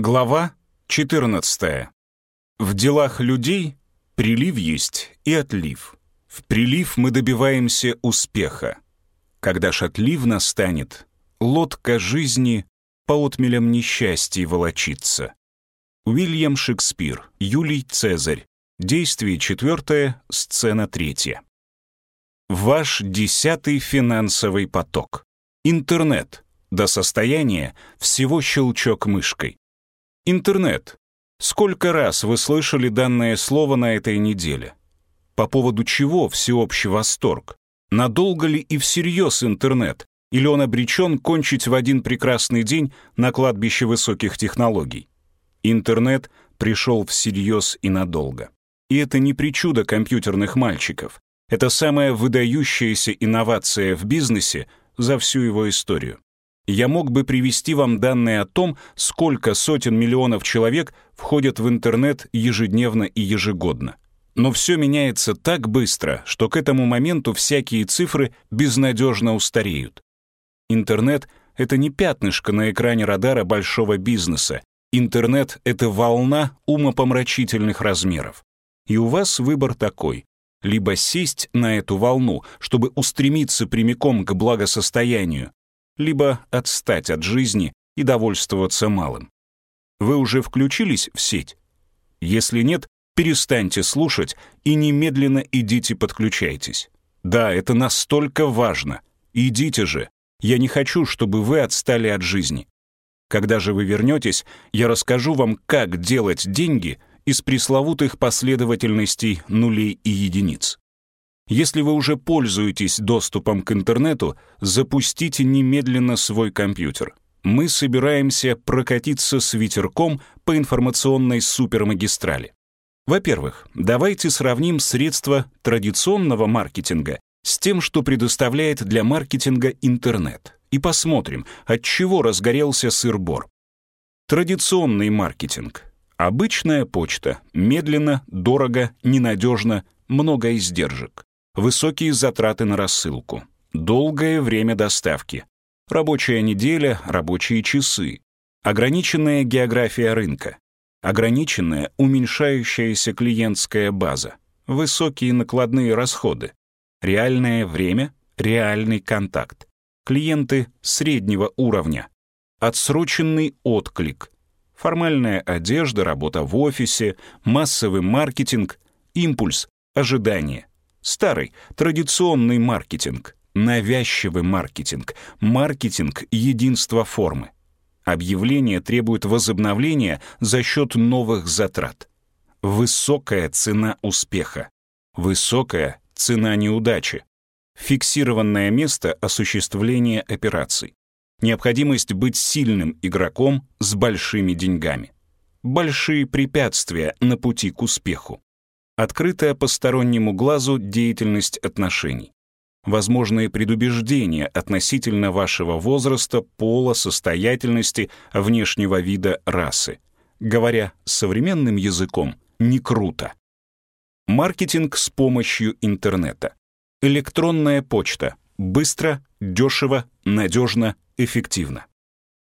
Глава 14. В делах людей прилив есть и отлив. В прилив мы добиваемся успеха. Когда ж отлив настанет, лодка жизни по отмелям несчастий волочится. Уильям Шекспир, Юлий Цезарь. Действие четвертое, сцена третья. Ваш десятый финансовый поток. Интернет. До состояния всего щелчок мышкой. Интернет. Сколько раз вы слышали данное слово на этой неделе? По поводу чего всеобщий восторг? Надолго ли и всерьез интернет? Или он обречен кончить в один прекрасный день на кладбище высоких технологий? Интернет пришел всерьез и надолго. И это не причуда компьютерных мальчиков. Это самая выдающаяся инновация в бизнесе за всю его историю. Я мог бы привести вам данные о том, сколько сотен миллионов человек входят в интернет ежедневно и ежегодно. Но все меняется так быстро, что к этому моменту всякие цифры безнадежно устареют. Интернет — это не пятнышко на экране радара большого бизнеса. Интернет — это волна умопомрачительных размеров. И у вас выбор такой — либо сесть на эту волну, чтобы устремиться прямиком к благосостоянию, либо отстать от жизни и довольствоваться малым. Вы уже включились в сеть? Если нет, перестаньте слушать и немедленно идите подключайтесь. Да, это настолько важно. Идите же. Я не хочу, чтобы вы отстали от жизни. Когда же вы вернетесь, я расскажу вам, как делать деньги из пресловутых последовательностей нулей и единиц. Если вы уже пользуетесь доступом к интернету, запустите немедленно свой компьютер. Мы собираемся прокатиться с ветерком по информационной супермагистрали. Во-первых, давайте сравним средства традиционного маркетинга с тем, что предоставляет для маркетинга интернет, и посмотрим, от чего разгорелся сыр-бор. Традиционный маркетинг. Обычная почта. Медленно, дорого, ненадежно, много издержек. Высокие затраты на рассылку. Долгое время доставки. Рабочая неделя, рабочие часы. Ограниченная география рынка ограниченная уменьшающаяся клиентская база, высокие накладные расходы, реальное время, реальный контакт, клиенты среднего уровня, отсроченный отклик, формальная одежда, работа в офисе, массовый маркетинг, импульс, ожидание, старый, традиционный маркетинг, навязчивый маркетинг, маркетинг единства формы. Объявление требует возобновления за счет новых затрат. Высокая цена успеха. Высокая цена неудачи. Фиксированное место осуществления операций. Необходимость быть сильным игроком с большими деньгами. Большие препятствия на пути к успеху. Открытая постороннему глазу деятельность отношений возможные предубеждения относительно вашего возраста, пола, состоятельности, внешнего вида, расы. Говоря современным языком, не круто. Маркетинг с помощью интернета. Электронная почта. Быстро, дешево, надежно, эффективно.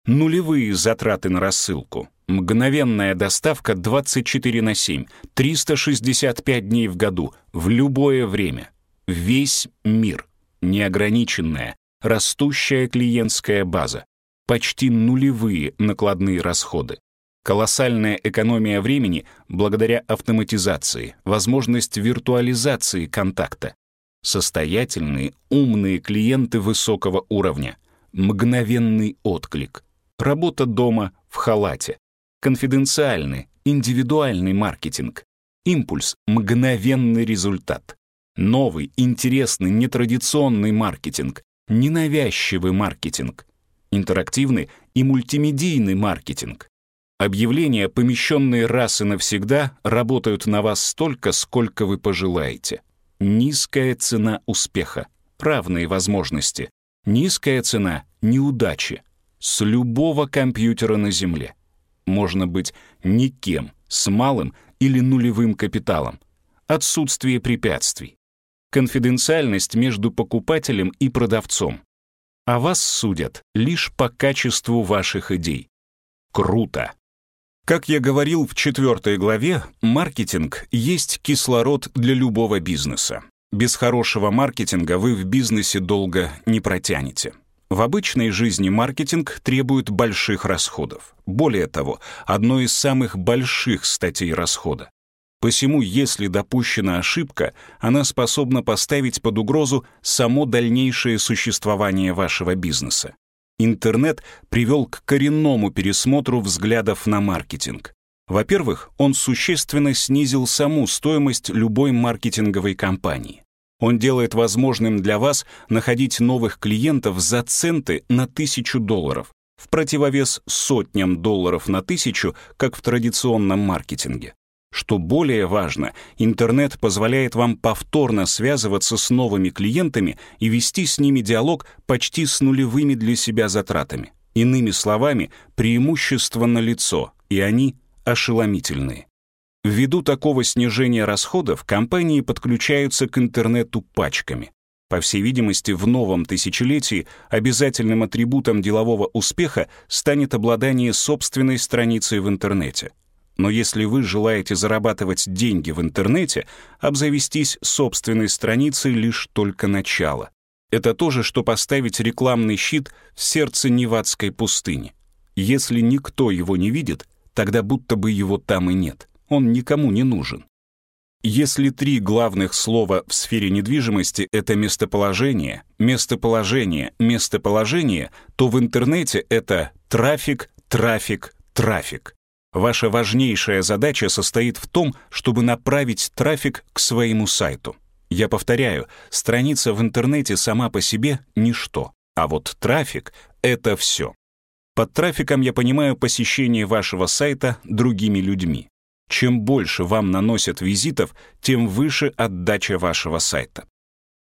Нулевые затраты на рассылку. Мгновенная доставка 24 на 7, 365 дней в году, в любое время. Весь мир, неограниченная, растущая клиентская база, почти нулевые накладные расходы, колоссальная экономия времени благодаря автоматизации, возможность виртуализации контакта, состоятельные, умные клиенты высокого уровня, мгновенный отклик, работа дома в халате, конфиденциальный, индивидуальный маркетинг, импульс, мгновенный результат, Новый, интересный, нетрадиционный маркетинг, ненавязчивый маркетинг, интерактивный и мультимедийный маркетинг. Объявления, помещенные раз и навсегда, работают на вас столько, сколько вы пожелаете. Низкая цена успеха, равные возможности. Низкая цена неудачи. С любого компьютера на Земле. Можно быть никем, с малым или нулевым капиталом. Отсутствие препятствий конфиденциальность между покупателем и продавцом. А вас судят лишь по качеству ваших идей. Круто! Как я говорил в четвертой главе, маркетинг есть кислород для любого бизнеса. Без хорошего маркетинга вы в бизнесе долго не протянете. В обычной жизни маркетинг требует больших расходов. Более того, одной из самых больших статей расхода. Посему, если допущена ошибка, она способна поставить под угрозу само дальнейшее существование вашего бизнеса интернет привел к коренному пересмотру взглядов на маркетинг. Во-первых, он существенно снизил саму стоимость любой маркетинговой кампании. Он делает возможным для вас находить новых клиентов за центы на тысячу долларов, в противовес сотням долларов на тысячу, как в традиционном маркетинге. Что более важно, интернет позволяет вам повторно связываться с новыми клиентами и вести с ними диалог почти с нулевыми для себя затратами. Иными словами, преимущество налицо, и они ошеломительные. Ввиду такого снижения расходов компании подключаются к интернету пачками. По всей видимости, в новом тысячелетии обязательным атрибутом делового успеха станет обладание собственной страницей в интернете — но если вы желаете зарабатывать деньги в интернете, обзавестись собственной страницей лишь только начало. Это то же, что поставить рекламный щит в сердце Невадской пустыни. Если никто его не видит, тогда будто бы его там и нет. Он никому не нужен. Если три главных слова в сфере недвижимости — это местоположение, местоположение, местоположение, то в интернете это трафик, трафик, трафик. Ваша важнейшая задача состоит в том, чтобы направить трафик к своему сайту. Я повторяю, страница в интернете сама по себе — ничто, а вот трафик — это все. Под трафиком я понимаю посещение вашего сайта другими людьми. Чем больше вам наносят визитов, тем выше отдача вашего сайта.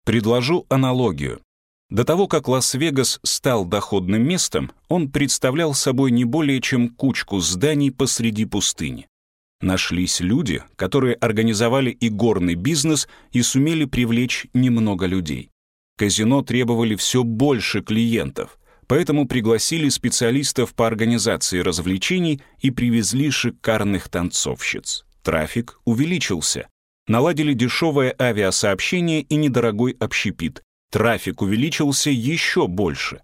Предложу аналогию. До того, как Лас-Вегас стал доходным местом, он представлял собой не более чем кучку зданий посреди пустыни. Нашлись люди, которые организовали и горный бизнес и сумели привлечь немного людей. Казино требовали все больше клиентов, поэтому пригласили специалистов по организации развлечений и привезли шикарных танцовщиц. Трафик увеличился. Наладили дешевое авиасообщение и недорогой общепит, трафик увеличился еще больше.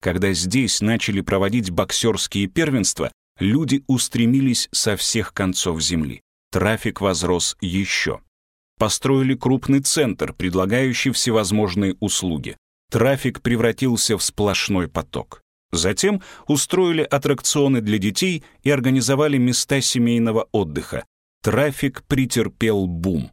Когда здесь начали проводить боксерские первенства, люди устремились со всех концов земли. Трафик возрос еще. Построили крупный центр, предлагающий всевозможные услуги. Трафик превратился в сплошной поток. Затем устроили аттракционы для детей и организовали места семейного отдыха. Трафик претерпел бум.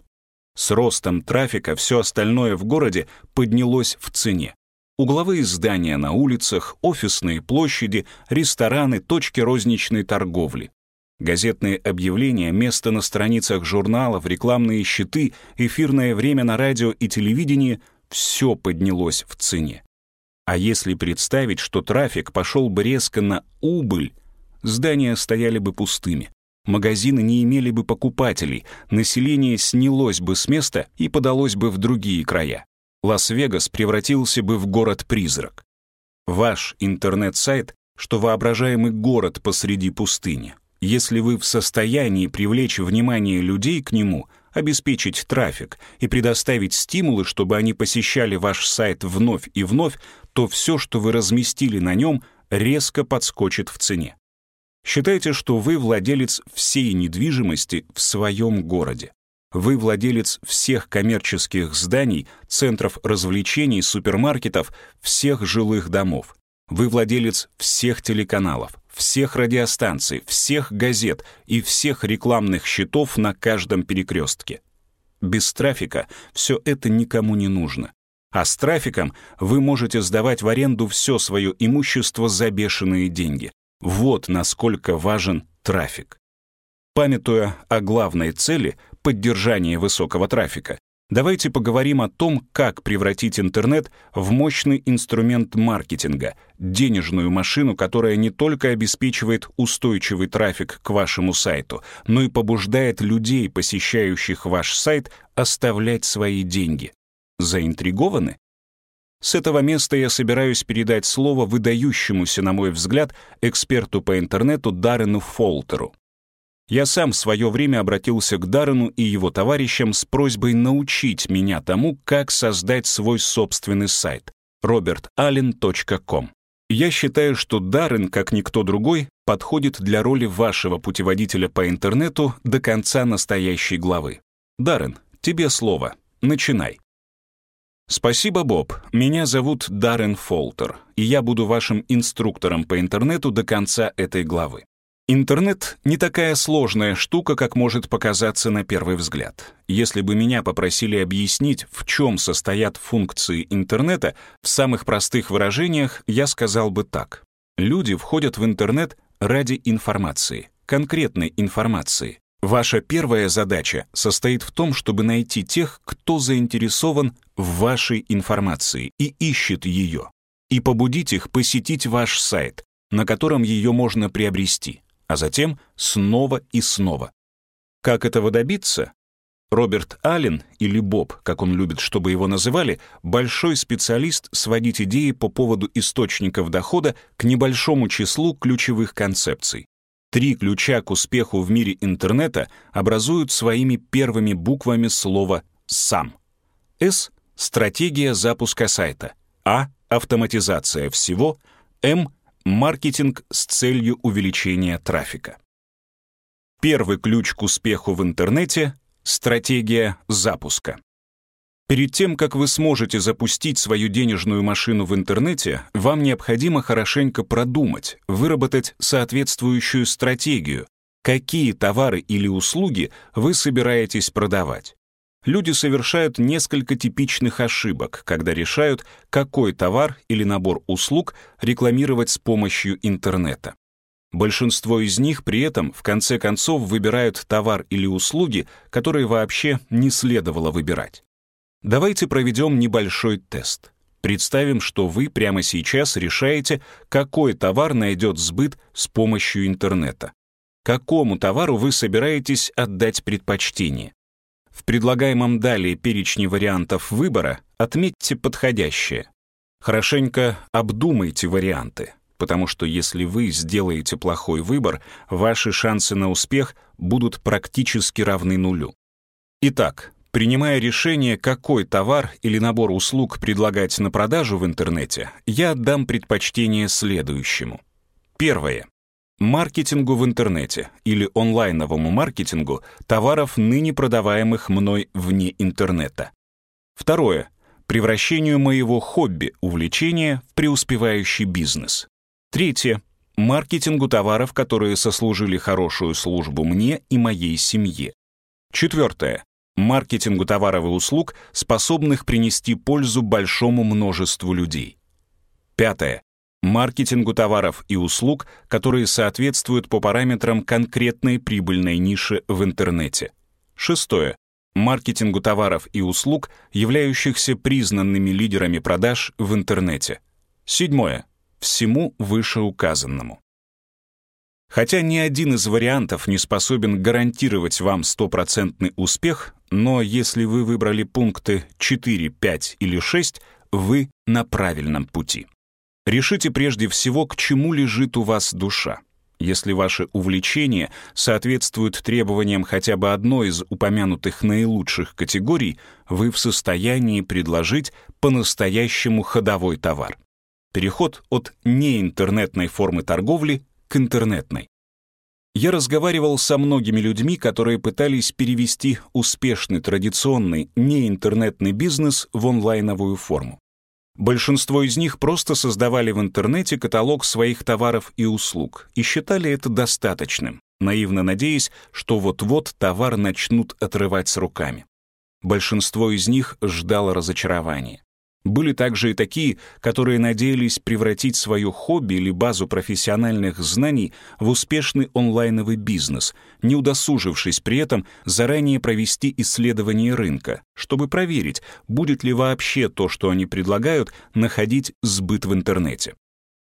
С ростом трафика все остальное в городе поднялось в цене. Угловые здания на улицах, офисные площади, рестораны, точки розничной торговли. Газетные объявления, место на страницах журналов, рекламные щиты, эфирное время на радио и телевидении — все поднялось в цене. А если представить, что трафик пошел бы резко на убыль, здания стояли бы пустыми магазины не имели бы покупателей, население снялось бы с места и подалось бы в другие края. Лас-Вегас превратился бы в город-призрак. Ваш интернет-сайт, что воображаемый город посреди пустыни. Если вы в состоянии привлечь внимание людей к нему, обеспечить трафик и предоставить стимулы, чтобы они посещали ваш сайт вновь и вновь, то все, что вы разместили на нем, резко подскочит в цене. Считайте, что вы владелец всей недвижимости в своем городе. Вы владелец всех коммерческих зданий, центров развлечений, супермаркетов, всех жилых домов. Вы владелец всех телеканалов, всех радиостанций, всех газет и всех рекламных щитов на каждом перекрестке. Без трафика все это никому не нужно. А с трафиком вы можете сдавать в аренду все свое имущество за бешеные деньги. Вот насколько важен трафик. Памятуя о главной цели — поддержания высокого трафика, давайте поговорим о том, как превратить интернет в мощный инструмент маркетинга, денежную машину, которая не только обеспечивает устойчивый трафик к вашему сайту, но и побуждает людей, посещающих ваш сайт, оставлять свои деньги. Заинтригованы? С этого места я собираюсь передать слово выдающемуся, на мой взгляд, эксперту по интернету Даррену Фолтеру. Я сам в свое время обратился к Даррену и его товарищам с просьбой научить меня тому, как создать свой собственный сайт robertallen.com. Я считаю, что Даррен, как никто другой, подходит для роли вашего путеводителя по интернету до конца настоящей главы. Даррен, тебе слово. Начинай. Спасибо, Боб. Меня зовут Даррен Фолтер, и я буду вашим инструктором по интернету до конца этой главы. Интернет не такая сложная штука, как может показаться на первый взгляд. Если бы меня попросили объяснить, в чем состоят функции интернета, в самых простых выражениях я сказал бы так. Люди входят в интернет ради информации, конкретной информации. Ваша первая задача состоит в том, чтобы найти тех, кто заинтересован в вашей информации и ищет ее, и побудить их посетить ваш сайт, на котором ее можно приобрести а затем снова и снова. Как этого добиться? Роберт Аллен, или Боб, как он любит, чтобы его называли, большой специалист сводить идеи по поводу источников дохода к небольшому числу ключевых концепций. Три ключа к успеху в мире интернета образуют своими первыми буквами слова «сам». С — стратегия запуска сайта. А — автоматизация всего. М Маркетинг с целью увеличения трафика. Первый ключ к успеху в интернете — стратегия запуска. Перед тем, как вы сможете запустить свою денежную машину в интернете, вам необходимо хорошенько продумать, выработать соответствующую стратегию, какие товары или услуги вы собираетесь продавать люди совершают несколько типичных ошибок, когда решают, какой товар или набор услуг рекламировать с помощью интернета. Большинство из них при этом в конце концов выбирают товар или услуги, которые вообще не следовало выбирать. Давайте проведем небольшой тест. Представим, что вы прямо сейчас решаете, какой товар найдет сбыт с помощью интернета. Какому товару вы собираетесь отдать предпочтение? В предлагаемом далее перечне вариантов выбора отметьте подходящее. Хорошенько обдумайте варианты, потому что если вы сделаете плохой выбор, ваши шансы на успех будут практически равны нулю. Итак, принимая решение, какой товар или набор услуг предлагать на продажу в интернете, я отдам предпочтение следующему. Первое маркетингу в интернете или онлайновому маркетингу товаров, ныне продаваемых мной вне интернета. Второе. Превращению моего хобби, увлечения в преуспевающий бизнес. Третье. Маркетингу товаров, которые сослужили хорошую службу мне и моей семье. Четвертое. Маркетингу товаров и услуг, способных принести пользу большому множеству людей. Пятое маркетингу товаров и услуг, которые соответствуют по параметрам конкретной прибыльной ниши в интернете. Шестое. Маркетингу товаров и услуг, являющихся признанными лидерами продаж в интернете. Седьмое. Всему вышеуказанному. Хотя ни один из вариантов не способен гарантировать вам стопроцентный успех, но если вы выбрали пункты 4, 5 или 6, вы на правильном пути. Решите прежде всего, к чему лежит у вас душа. Если ваши увлечения соответствуют требованиям хотя бы одной из упомянутых наилучших категорий, вы в состоянии предложить по-настоящему ходовой товар. Переход от неинтернетной формы торговли к интернетной. Я разговаривал со многими людьми, которые пытались перевести успешный традиционный неинтернетный бизнес в онлайновую форму. Большинство из них просто создавали в интернете каталог своих товаров и услуг и считали это достаточным, наивно надеясь, что вот-вот товар начнут отрывать с руками. Большинство из них ждало разочарования. Были также и такие, которые надеялись превратить свое хобби или базу профессиональных знаний в успешный онлайновый бизнес, не удосужившись при этом заранее провести исследование рынка, чтобы проверить, будет ли вообще то, что они предлагают, находить сбыт в интернете.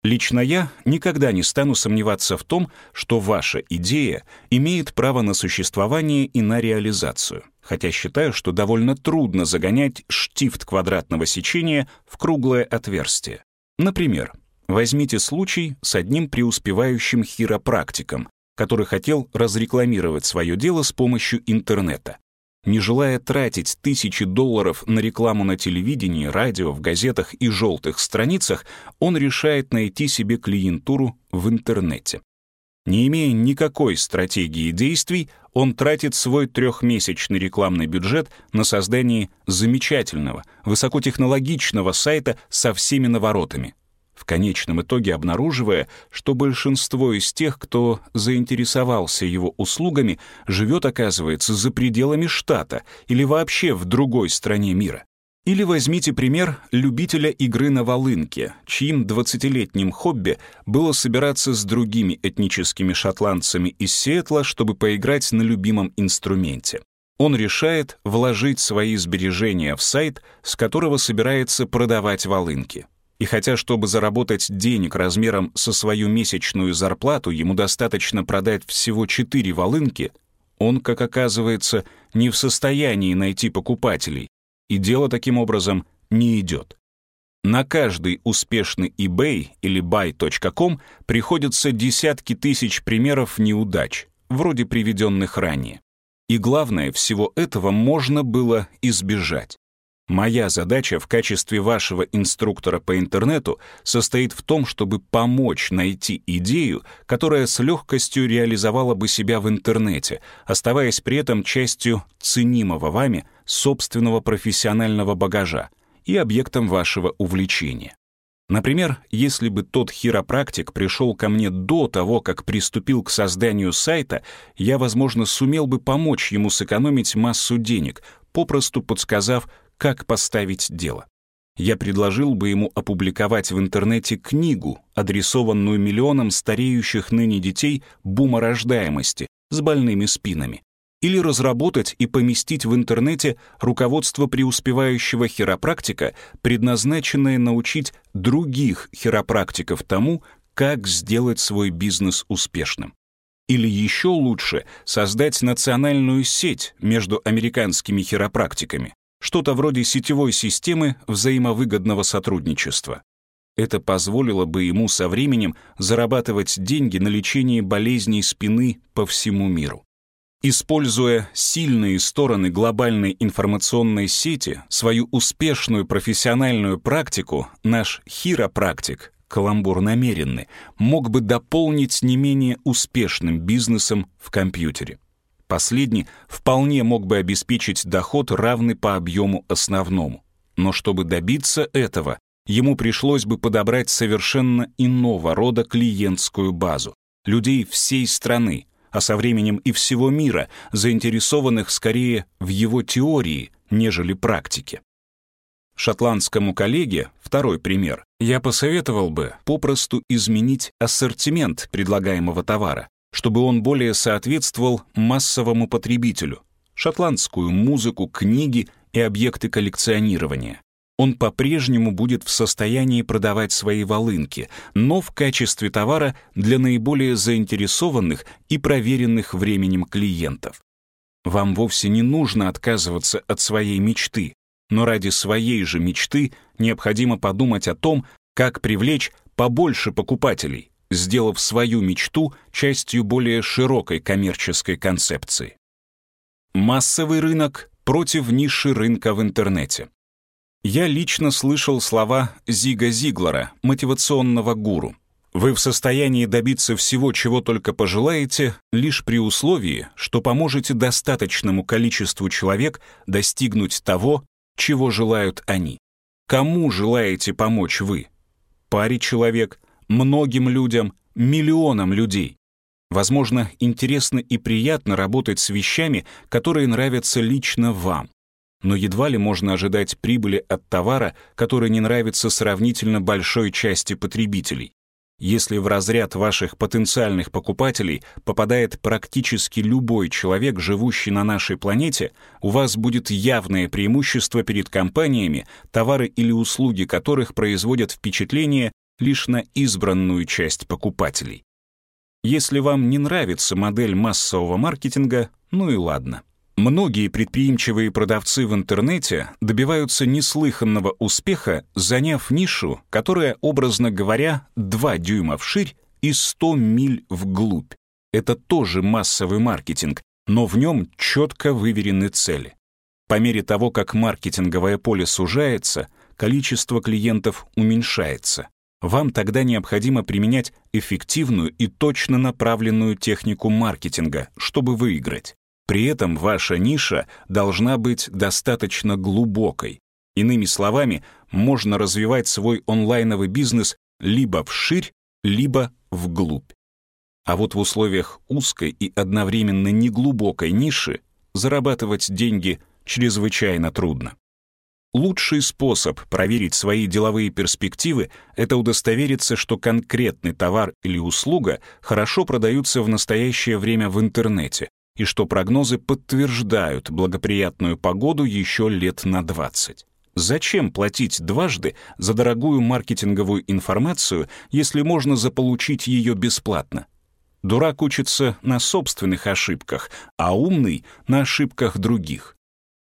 Лично я никогда не стану сомневаться в том, что ваша идея имеет право на существование и на реализацию, хотя считаю, что довольно трудно загонять штифт квадратного сечения в круглое отверстие. Например, возьмите случай с одним преуспевающим хиропрактиком, который хотел разрекламировать свое дело с помощью интернета. Не желая тратить тысячи долларов на рекламу на телевидении, радио, в газетах и желтых страницах, он решает найти себе клиентуру в интернете. Не имея никакой стратегии действий, он тратит свой трехмесячный рекламный бюджет на создание замечательного, высокотехнологичного сайта со всеми наворотами в конечном итоге обнаруживая, что большинство из тех, кто заинтересовался его услугами, живет, оказывается, за пределами штата или вообще в другой стране мира. Или возьмите пример любителя игры на волынке, чьим 20-летним хобби было собираться с другими этническими шотландцами из Сиэтла, чтобы поиграть на любимом инструменте. Он решает вложить свои сбережения в сайт, с которого собирается продавать волынки. И хотя, чтобы заработать денег размером со свою месячную зарплату, ему достаточно продать всего четыре волынки, он, как оказывается, не в состоянии найти покупателей, и дело таким образом не идет. На каждый успешный eBay или buy.com приходятся десятки тысяч примеров неудач, вроде приведенных ранее. И главное, всего этого можно было избежать. Моя задача в качестве вашего инструктора по интернету состоит в том, чтобы помочь найти идею, которая с легкостью реализовала бы себя в интернете, оставаясь при этом частью ценимого вами собственного профессионального багажа и объектом вашего увлечения. Например, если бы тот хиропрактик пришел ко мне до того, как приступил к созданию сайта, я, возможно, сумел бы помочь ему сэкономить массу денег, попросту подсказав, как поставить дело. Я предложил бы ему опубликовать в интернете книгу, адресованную миллионам стареющих ныне детей буморождаемости с больными спинами, или разработать и поместить в интернете руководство преуспевающего хиропрактика, предназначенное научить других хиропрактиков тому, как сделать свой бизнес успешным. Или еще лучше создать национальную сеть между американскими хиропрактиками, что-то вроде сетевой системы взаимовыгодного сотрудничества. Это позволило бы ему со временем зарабатывать деньги на лечении болезней спины по всему миру. Используя сильные стороны глобальной информационной сети, свою успешную профессиональную практику, наш хиропрактик, каламбур намеренный, мог бы дополнить не менее успешным бизнесом в компьютере. Последний вполне мог бы обеспечить доход, равный по объему основному. Но чтобы добиться этого, ему пришлось бы подобрать совершенно иного рода клиентскую базу. Людей всей страны, а со временем и всего мира, заинтересованных скорее в его теории, нежели практике. Шотландскому коллеге, второй пример, я посоветовал бы попросту изменить ассортимент предлагаемого товара, чтобы он более соответствовал массовому потребителю, шотландскую музыку, книги и объекты коллекционирования. Он по-прежнему будет в состоянии продавать свои волынки, но в качестве товара для наиболее заинтересованных и проверенных временем клиентов. Вам вовсе не нужно отказываться от своей мечты, но ради своей же мечты необходимо подумать о том, как привлечь побольше покупателей, сделав свою мечту частью более широкой коммерческой концепции. Массовый рынок против ниши рынка в интернете. Я лично слышал слова Зига Зиглера, мотивационного гуру. Вы в состоянии добиться всего, чего только пожелаете, лишь при условии, что поможете достаточному количеству человек достигнуть того, чего желают они. Кому желаете помочь вы? Паре человек, многим людям, миллионам людей. Возможно, интересно и приятно работать с вещами, которые нравятся лично вам. Но едва ли можно ожидать прибыли от товара, который не нравится сравнительно большой части потребителей. Если в разряд ваших потенциальных покупателей попадает практически любой человек, живущий на нашей планете, у вас будет явное преимущество перед компаниями, товары или услуги которых производят впечатление лишь на избранную часть покупателей. Если вам не нравится модель массового маркетинга, ну и ладно. Многие предприимчивые продавцы в интернете добиваются неслыханного успеха, заняв нишу, которая, образно говоря, 2 дюйма вширь и 100 миль вглубь. это тоже массовый маркетинг, но в нем четко выверены цели. По мере того, как маркетинговое поле сужается, количество клиентов уменьшается. Вам тогда необходимо применять эффективную и точно направленную технику маркетинга, чтобы выиграть. При этом ваша ниша должна быть достаточно глубокой. Иными словами, можно развивать свой онлайновый бизнес либо вширь, либо вглубь. А вот в условиях узкой и одновременно неглубокой ниши зарабатывать деньги чрезвычайно трудно. Лучший способ проверить свои деловые перспективы — это удостовериться, что конкретный товар или услуга хорошо продаются в настоящее время в интернете и что прогнозы подтверждают благоприятную погоду еще лет на 20. Зачем платить дважды за дорогую маркетинговую информацию, если можно заполучить ее бесплатно? Дурак учится на собственных ошибках, а умный — на ошибках других.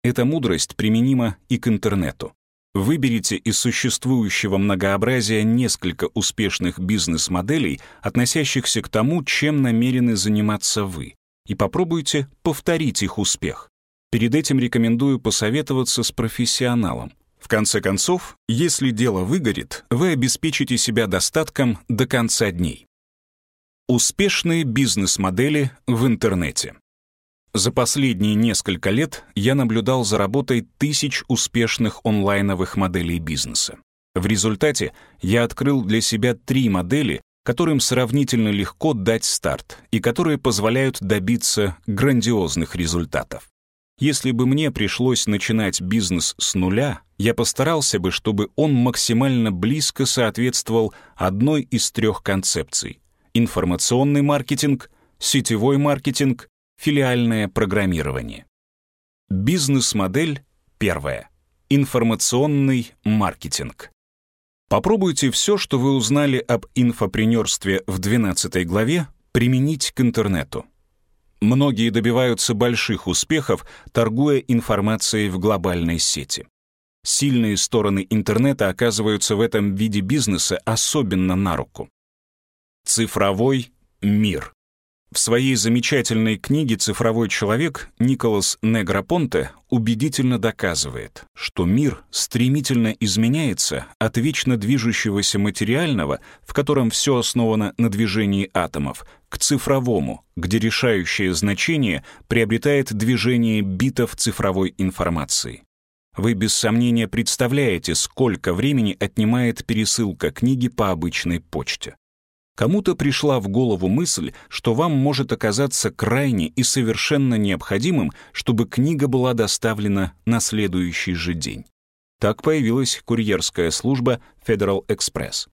Эта мудрость применима и к интернету. Выберите из существующего многообразия несколько успешных бизнес-моделей, относящихся к тому, чем намерены заниматься вы, и попробуйте повторить их успех. Перед этим рекомендую посоветоваться с профессионалом. В конце концов, если дело выгорит, вы обеспечите себя достатком до конца дней. Успешные бизнес-модели в интернете. За последние несколько лет я наблюдал за работой тысяч успешных онлайновых моделей бизнеса. В результате я открыл для себя три модели, которым сравнительно легко дать старт и которые позволяют добиться грандиозных результатов. Если бы мне пришлось начинать бизнес с нуля, я постарался бы, чтобы он максимально близко соответствовал одной из трех концепций — информационный маркетинг, сетевой маркетинг Филиальное программирование. Бизнес-модель первая. Информационный маркетинг. Попробуйте все, что вы узнали об инфопренерстве в 12 главе, применить к интернету. Многие добиваются больших успехов, торгуя информацией в глобальной сети. Сильные стороны интернета оказываются в этом виде бизнеса особенно на руку. Цифровой мир. В своей замечательной книге «Цифровой человек» Николас Негропонте убедительно доказывает, что мир стремительно изменяется от вечно движущегося материального, в котором все основано на движении атомов, к цифровому, где решающее значение приобретает движение битов цифровой информации. Вы без сомнения представляете, сколько времени отнимает пересылка книги по обычной почте. Кому-то пришла в голову мысль, что вам может оказаться крайне и совершенно необходимым, чтобы книга была доставлена на следующий же день. Так появилась курьерская служба Federal Express.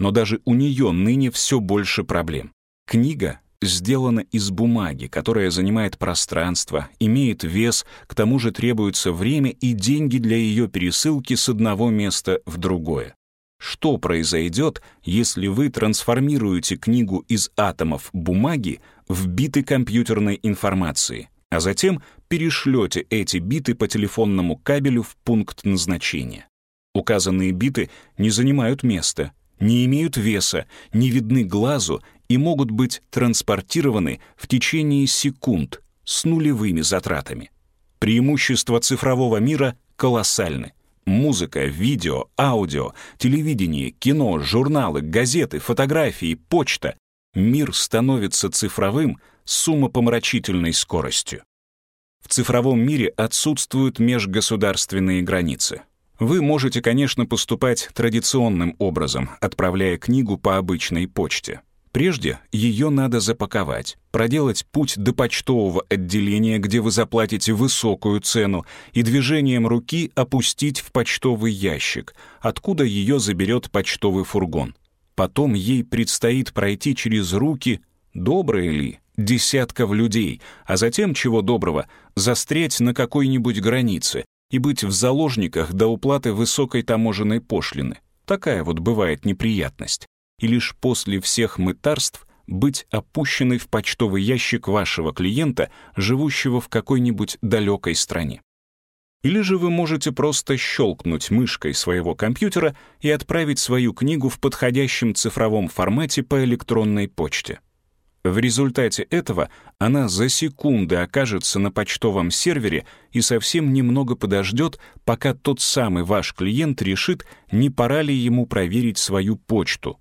Но даже у нее ныне все больше проблем. Книга сделана из бумаги, которая занимает пространство, имеет вес, к тому же требуется время и деньги для ее пересылки с одного места в другое. Что произойдет, если вы трансформируете книгу из атомов бумаги в биты компьютерной информации, а затем перешлете эти биты по телефонному кабелю в пункт назначения? Указанные биты не занимают места, не имеют веса, не видны глазу и могут быть транспортированы в течение секунд с нулевыми затратами. Преимущества цифрового мира колоссальны. Музыка, видео, аудио, телевидение, кино, журналы, газеты, фотографии, почта. Мир становится цифровым с умопомрачительной скоростью. В цифровом мире отсутствуют межгосударственные границы. Вы можете, конечно, поступать традиционным образом, отправляя книгу по обычной почте. Прежде ее надо запаковать, проделать путь до почтового отделения, где вы заплатите высокую цену, и движением руки опустить в почтовый ящик, откуда ее заберет почтовый фургон. Потом ей предстоит пройти через руки, добрые ли, десятков людей, а затем, чего доброго, застрять на какой-нибудь границе и быть в заложниках до уплаты высокой таможенной пошлины. Такая вот бывает неприятность и лишь после всех мытарств быть опущенной в почтовый ящик вашего клиента, живущего в какой-нибудь далекой стране. Или же вы можете просто щелкнуть мышкой своего компьютера и отправить свою книгу в подходящем цифровом формате по электронной почте. В результате этого она за секунды окажется на почтовом сервере и совсем немного подождет, пока тот самый ваш клиент решит, не пора ли ему проверить свою почту,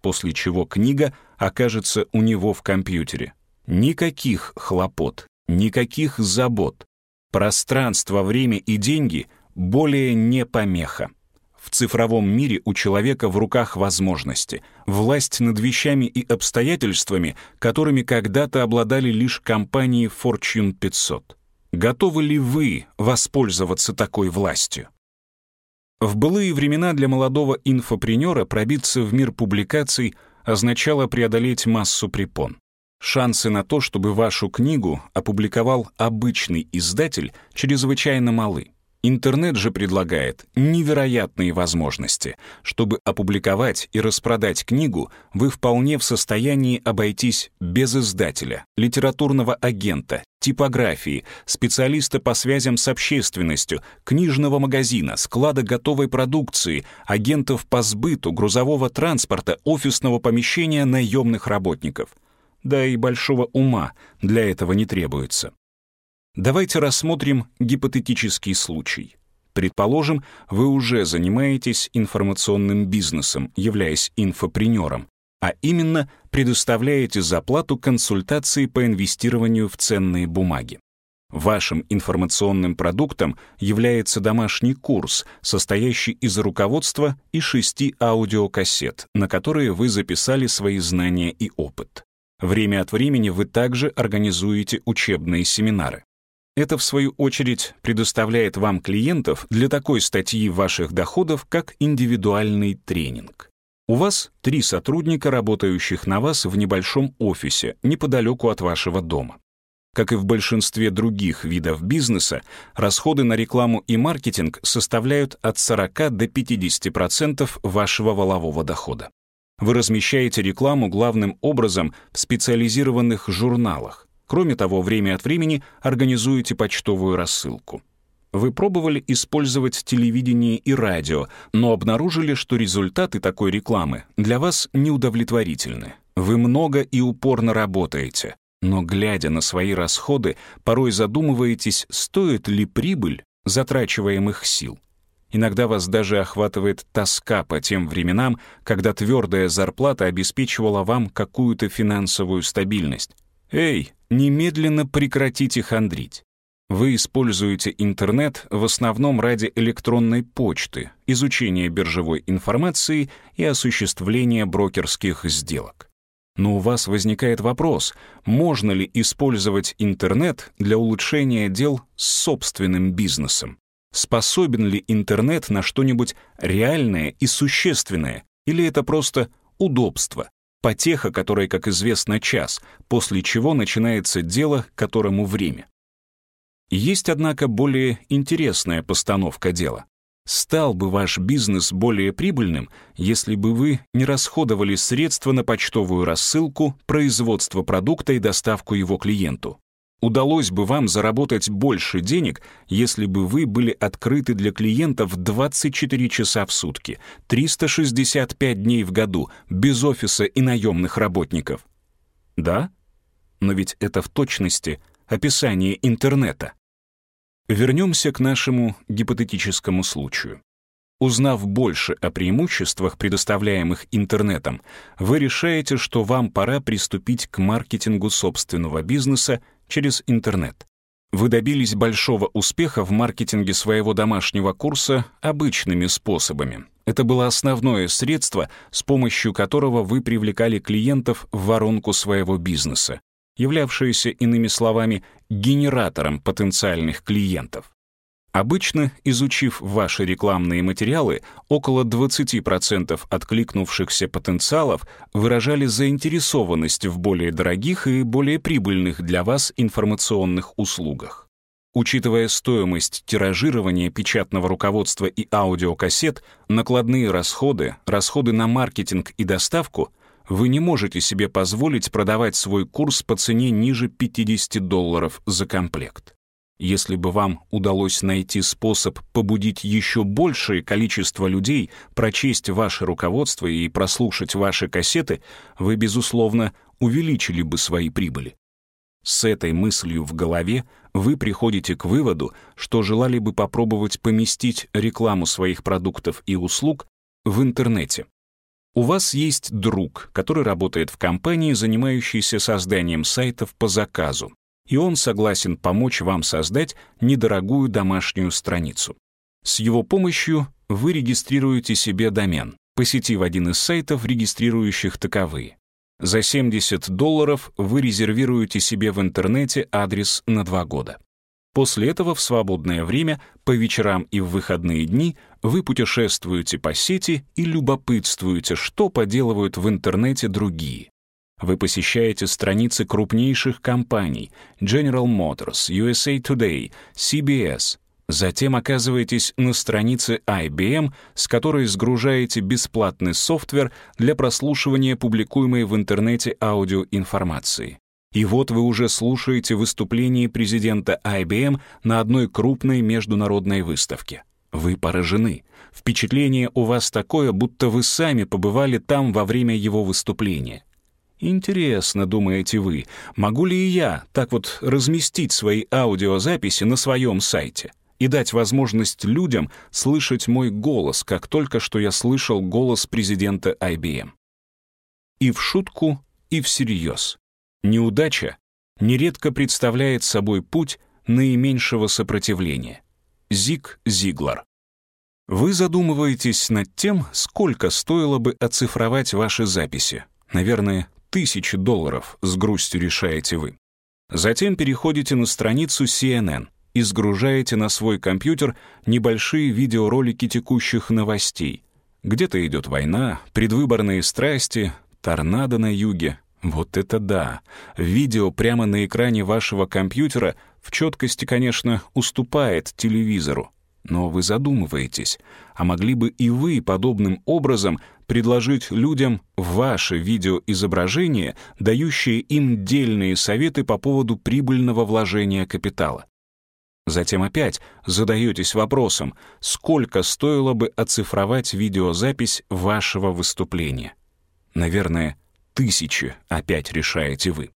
после чего книга окажется у него в компьютере. Никаких хлопот, никаких забот. Пространство, время и деньги более не помеха. В цифровом мире у человека в руках возможности, власть над вещами и обстоятельствами, которыми когда-то обладали лишь компании Fortune 500. Готовы ли вы воспользоваться такой властью? В былые времена для молодого инфопренера пробиться в мир публикаций означало преодолеть массу препон. Шансы на то, чтобы вашу книгу опубликовал обычный издатель, чрезвычайно малы. Интернет же предлагает невероятные возможности. Чтобы опубликовать и распродать книгу, вы вполне в состоянии обойтись без издателя, литературного агента, типографии, специалиста по связям с общественностью, книжного магазина, склада готовой продукции, агентов по сбыту, грузового транспорта, офисного помещения наемных работников. Да и большого ума для этого не требуется. Давайте рассмотрим гипотетический случай. Предположим, вы уже занимаетесь информационным бизнесом, являясь инфопренером, а именно предоставляете за плату консультации по инвестированию в ценные бумаги. Вашим информационным продуктом является домашний курс, состоящий из руководства и шести аудиокассет, на которые вы записали свои знания и опыт. Время от времени вы также организуете учебные семинары. Это, в свою очередь, предоставляет вам клиентов для такой статьи ваших доходов, как индивидуальный тренинг. У вас три сотрудника, работающих на вас в небольшом офисе, неподалеку от вашего дома. Как и в большинстве других видов бизнеса, расходы на рекламу и маркетинг составляют от 40 до 50% вашего волового дохода. Вы размещаете рекламу главным образом в специализированных журналах, Кроме того, время от времени организуете почтовую рассылку. Вы пробовали использовать телевидение и радио, но обнаружили, что результаты такой рекламы для вас неудовлетворительны. Вы много и упорно работаете, но, глядя на свои расходы, порой задумываетесь, стоит ли прибыль затрачиваемых сил. Иногда вас даже охватывает тоска по тем временам, когда твердая зарплата обеспечивала вам какую-то финансовую стабильность. Эй, немедленно прекратите хандрить. Вы используете интернет в основном ради электронной почты, изучения биржевой информации и осуществления брокерских сделок. Но у вас возникает вопрос, можно ли использовать интернет для улучшения дел с собственным бизнесом? Способен ли интернет на что-нибудь реальное и существенное, или это просто удобство, Потеха, которой, как известно, час, после чего начинается дело, которому время. Есть, однако, более интересная постановка дела. Стал бы ваш бизнес более прибыльным, если бы вы не расходовали средства на почтовую рассылку, производство продукта и доставку его клиенту. Удалось бы вам заработать больше денег, если бы вы были открыты для клиентов 24 часа в сутки, 365 дней в году, без офиса и наемных работников. Да? Но ведь это в точности описание интернета. Вернемся к нашему гипотетическому случаю. Узнав больше о преимуществах, предоставляемых интернетом, вы решаете, что вам пора приступить к маркетингу собственного бизнеса через интернет. Вы добились большого успеха в маркетинге своего домашнего курса обычными способами. Это было основное средство, с помощью которого вы привлекали клиентов в воронку своего бизнеса, являвшееся, иными словами, генератором потенциальных клиентов. Обычно, изучив ваши рекламные материалы, около 20% откликнувшихся потенциалов выражали заинтересованность в более дорогих и более прибыльных для вас информационных услугах. Учитывая стоимость тиражирования печатного руководства и аудиокассет, накладные расходы, расходы на маркетинг и доставку, вы не можете себе позволить продавать свой курс по цене ниже 50 долларов за комплект. Если бы вам удалось найти способ побудить еще большее количество людей прочесть ваше руководство и прослушать ваши кассеты, вы, безусловно, увеличили бы свои прибыли. С этой мыслью в голове вы приходите к выводу, что желали бы попробовать поместить рекламу своих продуктов и услуг в интернете. У вас есть друг, который работает в компании, занимающейся созданием сайтов по заказу, и он согласен помочь вам создать недорогую домашнюю страницу. С его помощью вы регистрируете себе домен, посетив один из сайтов, регистрирующих таковые. За 70 долларов вы резервируете себе в интернете адрес на два года. После этого в свободное время, по вечерам и в выходные дни, вы путешествуете по сети и любопытствуете, что поделывают в интернете другие. Вы посещаете страницы крупнейших компаний General Motors, USA Today, CBS, Затем оказываетесь на странице IBM, с которой сгружаете бесплатный софтвер для прослушивания публикуемой в интернете аудиоинформации. И вот вы уже слушаете выступление президента IBM на одной крупной международной выставке. Вы поражены. Впечатление у вас такое, будто вы сами побывали там во время его выступления. Интересно, думаете вы, могу ли я так вот разместить свои аудиозаписи на своем сайте? и дать возможность людям слышать мой голос, как только что я слышал голос президента IBM. И в шутку, и всерьез. Неудача нередко представляет собой путь наименьшего сопротивления. Зиг Зиглар. Вы задумываетесь над тем, сколько стоило бы оцифровать ваши записи. Наверное, тысячи долларов, с грустью решаете вы. Затем переходите на страницу CNN — и сгружаете на свой компьютер небольшие видеоролики текущих новостей. Где-то идет война, предвыборные страсти, торнадо на юге. Вот это да! Видео прямо на экране вашего компьютера в четкости, конечно, уступает телевизору. Но вы задумываетесь, а могли бы и вы подобным образом предложить людям ваше видеоизображение, дающее им дельные советы по поводу прибыльного вложения капитала? Затем опять задаетесь вопросом, сколько стоило бы оцифровать видеозапись вашего выступления. Наверное, тысячи, опять решаете вы.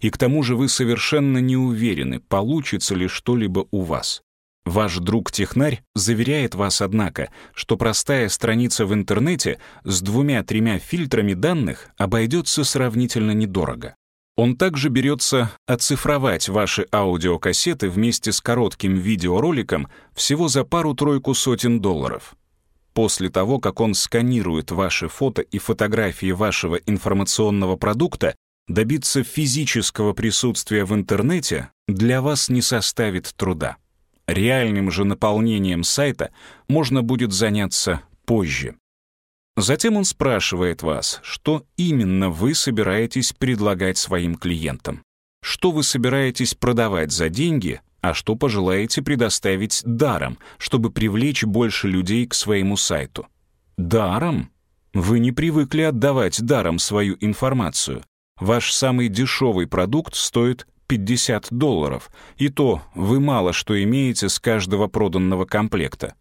И к тому же вы совершенно не уверены, получится ли что-либо у вас. Ваш друг-технарь заверяет вас, однако, что простая страница в интернете с двумя-тремя фильтрами данных обойдется сравнительно недорого. Он также берется оцифровать ваши аудиокассеты вместе с коротким видеороликом всего за пару-тройку сотен долларов. После того, как он сканирует ваши фото и фотографии вашего информационного продукта, добиться физического присутствия в интернете для вас не составит труда. Реальным же наполнением сайта можно будет заняться позже. Затем он спрашивает вас, что именно вы собираетесь предлагать своим клиентам. Что вы собираетесь продавать за деньги, а что пожелаете предоставить даром, чтобы привлечь больше людей к своему сайту. Даром? Вы не привыкли отдавать даром свою информацию. Ваш самый дешевый продукт стоит 50 долларов, и то вы мало что имеете с каждого проданного комплекта.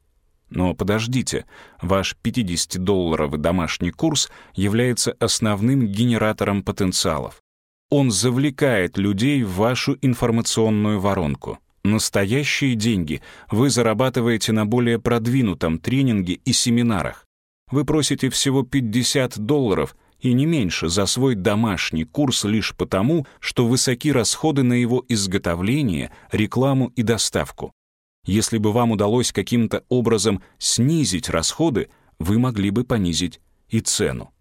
Но подождите, ваш 50-долларовый домашний курс является основным генератором потенциалов. Он завлекает людей в вашу информационную воронку. Настоящие деньги вы зарабатываете на более продвинутом тренинге и семинарах. Вы просите всего 50 долларов и не меньше за свой домашний курс лишь потому, что высоки расходы на его изготовление, рекламу и доставку. Если бы вам удалось каким-то образом снизить расходы, вы могли бы понизить и цену.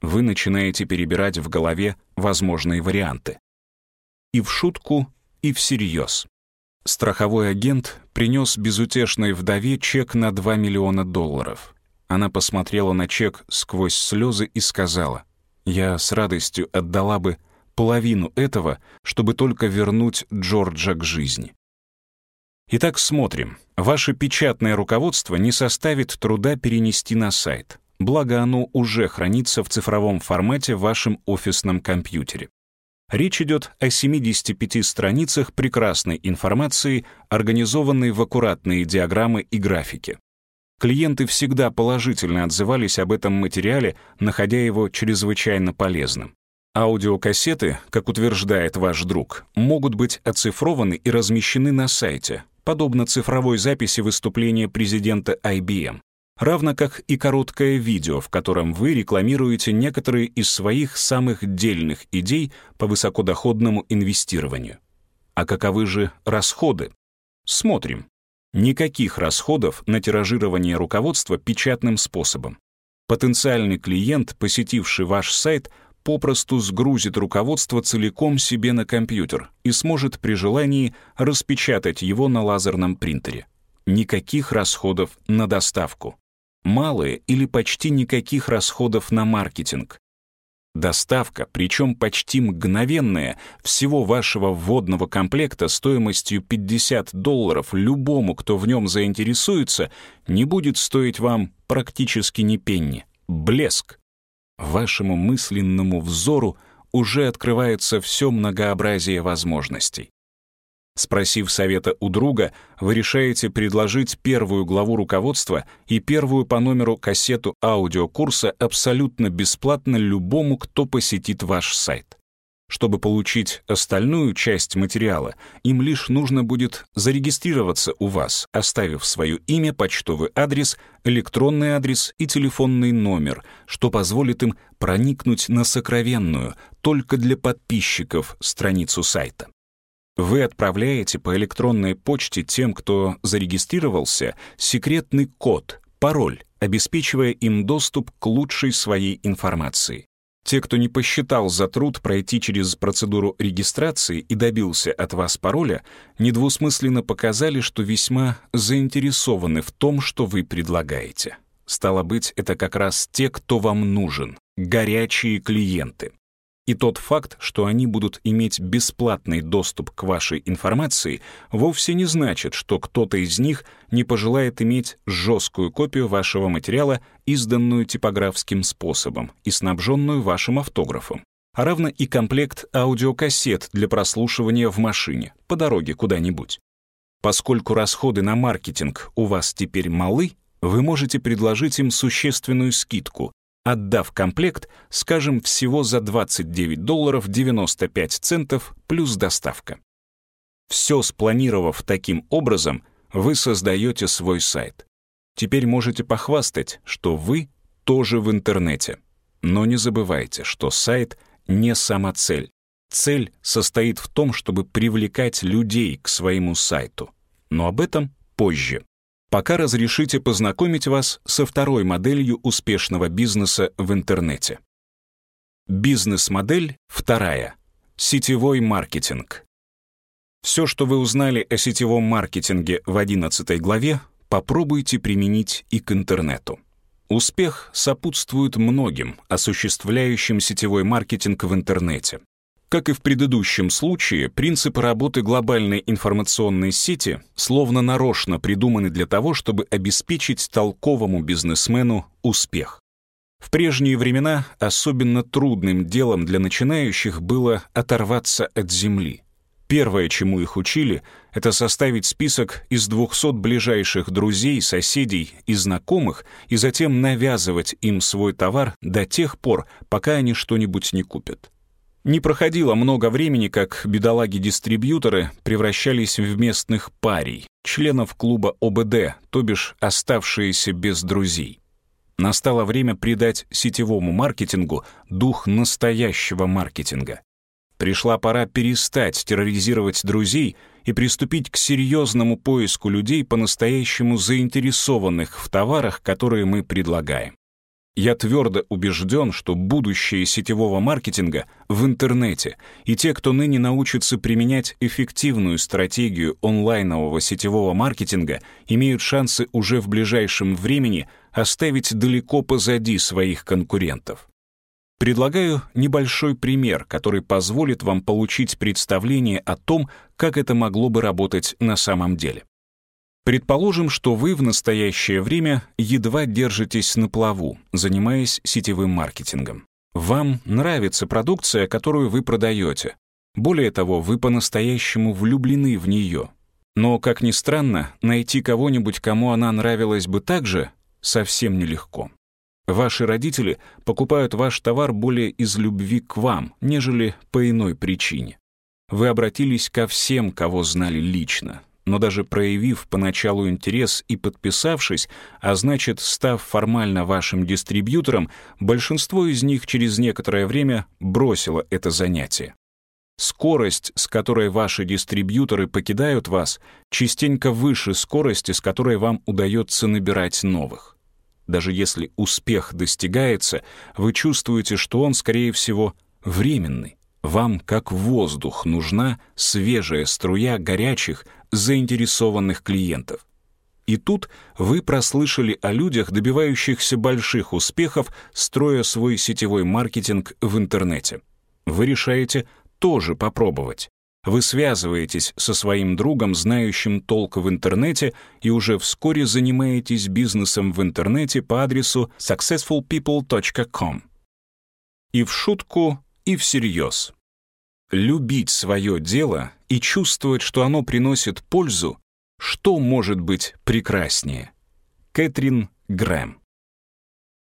Вы начинаете перебирать в голове возможные варианты. И в шутку, и всерьез. Страховой агент принес безутешной вдове чек на 2 миллиона долларов. Она посмотрела на чек сквозь слезы и сказала, «Я с радостью отдала бы половину этого, чтобы только вернуть Джорджа к жизни». Итак, смотрим. Ваше печатное руководство не составит труда перенести на сайт, благо оно уже хранится в цифровом формате в вашем офисном компьютере. Речь идет о 75 страницах прекрасной информации, организованной в аккуратные диаграммы и графики. Клиенты всегда положительно отзывались об этом материале, находя его чрезвычайно полезным. Аудиокассеты, как утверждает ваш друг, могут быть оцифрованы и размещены на сайте, подобно цифровой записи выступления президента IBM, равно как и короткое видео, в котором вы рекламируете некоторые из своих самых дельных идей по высокодоходному инвестированию. А каковы же расходы? Смотрим. Никаких расходов на тиражирование руководства печатным способом. Потенциальный клиент, посетивший ваш сайт, попросту сгрузит руководство целиком себе на компьютер и сможет при желании распечатать его на лазерном принтере. Никаких расходов на доставку. Малые или почти никаких расходов на маркетинг. Доставка, причем почти мгновенная, всего вашего вводного комплекта стоимостью 50 долларов любому, кто в нем заинтересуется, не будет стоить вам практически ни пенни. Блеск. Вашему мысленному взору уже открывается все многообразие возможностей. Спросив совета у друга, вы решаете предложить первую главу руководства и первую по номеру кассету аудиокурса абсолютно бесплатно любому, кто посетит ваш сайт. Чтобы получить остальную часть материала, им лишь нужно будет зарегистрироваться у вас, оставив свое имя, почтовый адрес, электронный адрес и телефонный номер, что позволит им проникнуть на сокровенную, только для подписчиков, страницу сайта. Вы отправляете по электронной почте тем, кто зарегистрировался, секретный код, пароль, обеспечивая им доступ к лучшей своей информации. Те, кто не посчитал за труд пройти через процедуру регистрации и добился от вас пароля, недвусмысленно показали, что весьма заинтересованы в том, что вы предлагаете. Стало быть, это как раз те, кто вам нужен, горячие клиенты. И тот факт, что они будут иметь бесплатный доступ к вашей информации, вовсе не значит, что кто-то из них не пожелает иметь жесткую копию вашего материала, изданную типографским способом и снабженную вашим автографом, а равно и комплект аудиокассет для прослушивания в машине, по дороге куда-нибудь. Поскольку расходы на маркетинг у вас теперь малы, вы можете предложить им существенную скидку, отдав комплект, скажем, всего за 29 долларов 95 центов плюс доставка. Все спланировав таким образом, вы создаете свой сайт. Теперь можете похвастать, что вы тоже в интернете. Но не забывайте, что сайт не сама цель. Цель состоит в том, чтобы привлекать людей к своему сайту. Но об этом позже. Пока разрешите познакомить вас со второй моделью успешного бизнеса в интернете. Бизнес-модель вторая. Сетевой маркетинг. Все, что вы узнали о сетевом маркетинге в 11 главе, попробуйте применить и к интернету. Успех сопутствует многим, осуществляющим сетевой маркетинг в интернете. Как и в предыдущем случае, принципы работы глобальной информационной сети словно нарочно придуманы для того, чтобы обеспечить толковому бизнесмену успех. В прежние времена особенно трудным делом для начинающих было оторваться от земли. Первое, чему их учили, это составить список из 200 ближайших друзей, соседей и знакомых и затем навязывать им свой товар до тех пор, пока они что-нибудь не купят. Не проходило много времени, как бедолаги-дистрибьюторы превращались в местных парий, членов клуба ОБД, то бишь оставшиеся без друзей. Настало время придать сетевому маркетингу дух настоящего маркетинга. Пришла пора перестать терроризировать друзей и приступить к серьезному поиску людей, по-настоящему заинтересованных в товарах, которые мы предлагаем. Я твердо убежден, что будущее сетевого маркетинга в интернете, и те, кто ныне научится применять эффективную стратегию онлайнового сетевого маркетинга, имеют шансы уже в ближайшем времени оставить далеко позади своих конкурентов. Предлагаю небольшой пример, который позволит вам получить представление о том, как это могло бы работать на самом деле. Предположим, что вы в настоящее время едва держитесь на плаву, занимаясь сетевым маркетингом. Вам нравится продукция, которую вы продаете. Более того, вы по-настоящему влюблены в нее. Но, как ни странно, найти кого-нибудь, кому она нравилась бы так же, совсем нелегко. Ваши родители покупают ваш товар более из любви к вам, нежели по иной причине. Вы обратились ко всем, кого знали лично, но даже проявив поначалу интерес и подписавшись, а значит, став формально вашим дистрибьютором, большинство из них через некоторое время бросило это занятие. Скорость, с которой ваши дистрибьюторы покидают вас, частенько выше скорости, с которой вам удается набирать новых. Даже если успех достигается, вы чувствуете, что он, скорее всего, временный. Вам, как воздух, нужна свежая струя горячих, заинтересованных клиентов. И тут вы прослышали о людях, добивающихся больших успехов, строя свой сетевой маркетинг в интернете. Вы решаете тоже попробовать. Вы связываетесь со своим другом, знающим толк в интернете, и уже вскоре занимаетесь бизнесом в интернете по адресу successfulpeople.com. И в шутку, и всерьез. Любить свое дело и чувствовать, что оно приносит пользу, что может быть прекраснее? Кэтрин Грэм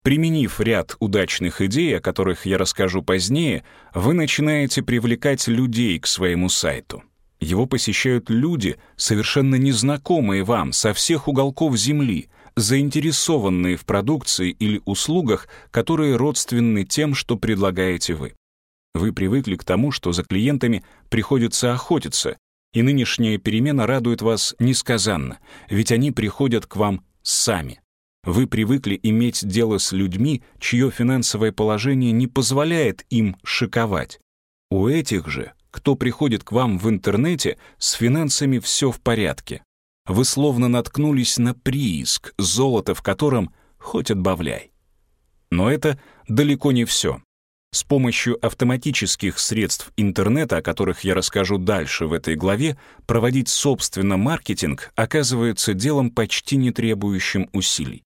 Применив ряд удачных идей, о которых я расскажу позднее, вы начинаете привлекать людей к своему сайту. Его посещают люди, совершенно незнакомые вам со всех уголков Земли, заинтересованные в продукции или услугах, которые родственны тем, что предлагаете вы. Вы привыкли к тому, что за клиентами приходится охотиться, и нынешняя перемена радует вас несказанно, ведь они приходят к вам сами. Вы привыкли иметь дело с людьми, чье финансовое положение не позволяет им шиковать. У этих же, кто приходит к вам в интернете, с финансами все в порядке. Вы словно наткнулись на прииск, золото в котором хоть отбавляй. Но это далеко не все. С помощью автоматических средств интернета, о которых я расскажу дальше в этой главе, проводить собственно маркетинг оказывается делом почти не требующим усилий.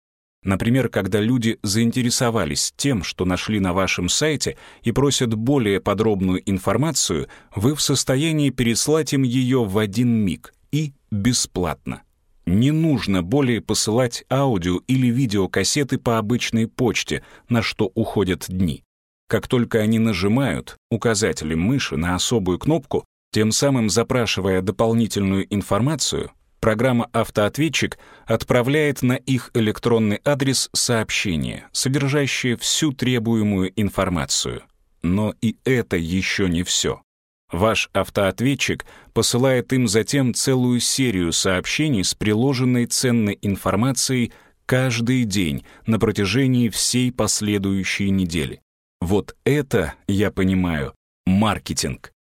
Например, когда люди заинтересовались тем, что нашли на вашем сайте и просят более подробную информацию, вы в состоянии переслать им ее в один миг и бесплатно. Не нужно более посылать аудио или видеокассеты по обычной почте, на что уходят дни. Как только они нажимают указателем мыши на особую кнопку, тем самым запрашивая дополнительную информацию, Программа «Автоответчик» отправляет на их электронный адрес сообщение, содержащее всю требуемую информацию. Но и это еще не все. Ваш автоответчик посылает им затем целую серию сообщений с приложенной ценной информацией каждый день на протяжении всей последующей недели. Вот это, я понимаю, маркетинг.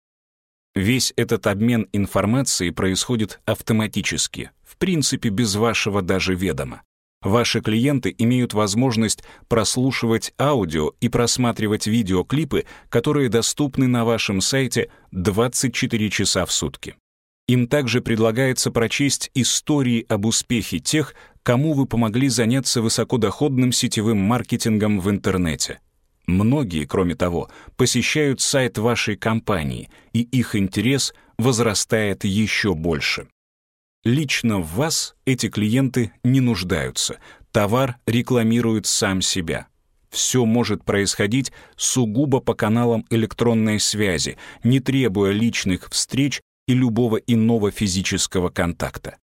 Весь этот обмен информацией происходит автоматически, в принципе без вашего даже ведома. Ваши клиенты имеют возможность прослушивать аудио и просматривать видеоклипы, которые доступны на вашем сайте 24 часа в сутки. Им также предлагается прочесть истории об успехе тех, кому вы помогли заняться высокодоходным сетевым маркетингом в интернете. Многие, кроме того, посещают сайт вашей компании, и их интерес возрастает еще больше. Лично в вас эти клиенты не нуждаются. Товар рекламирует сам себя. Все может происходить сугубо по каналам электронной связи, не требуя личных встреч и любого иного физического контакта.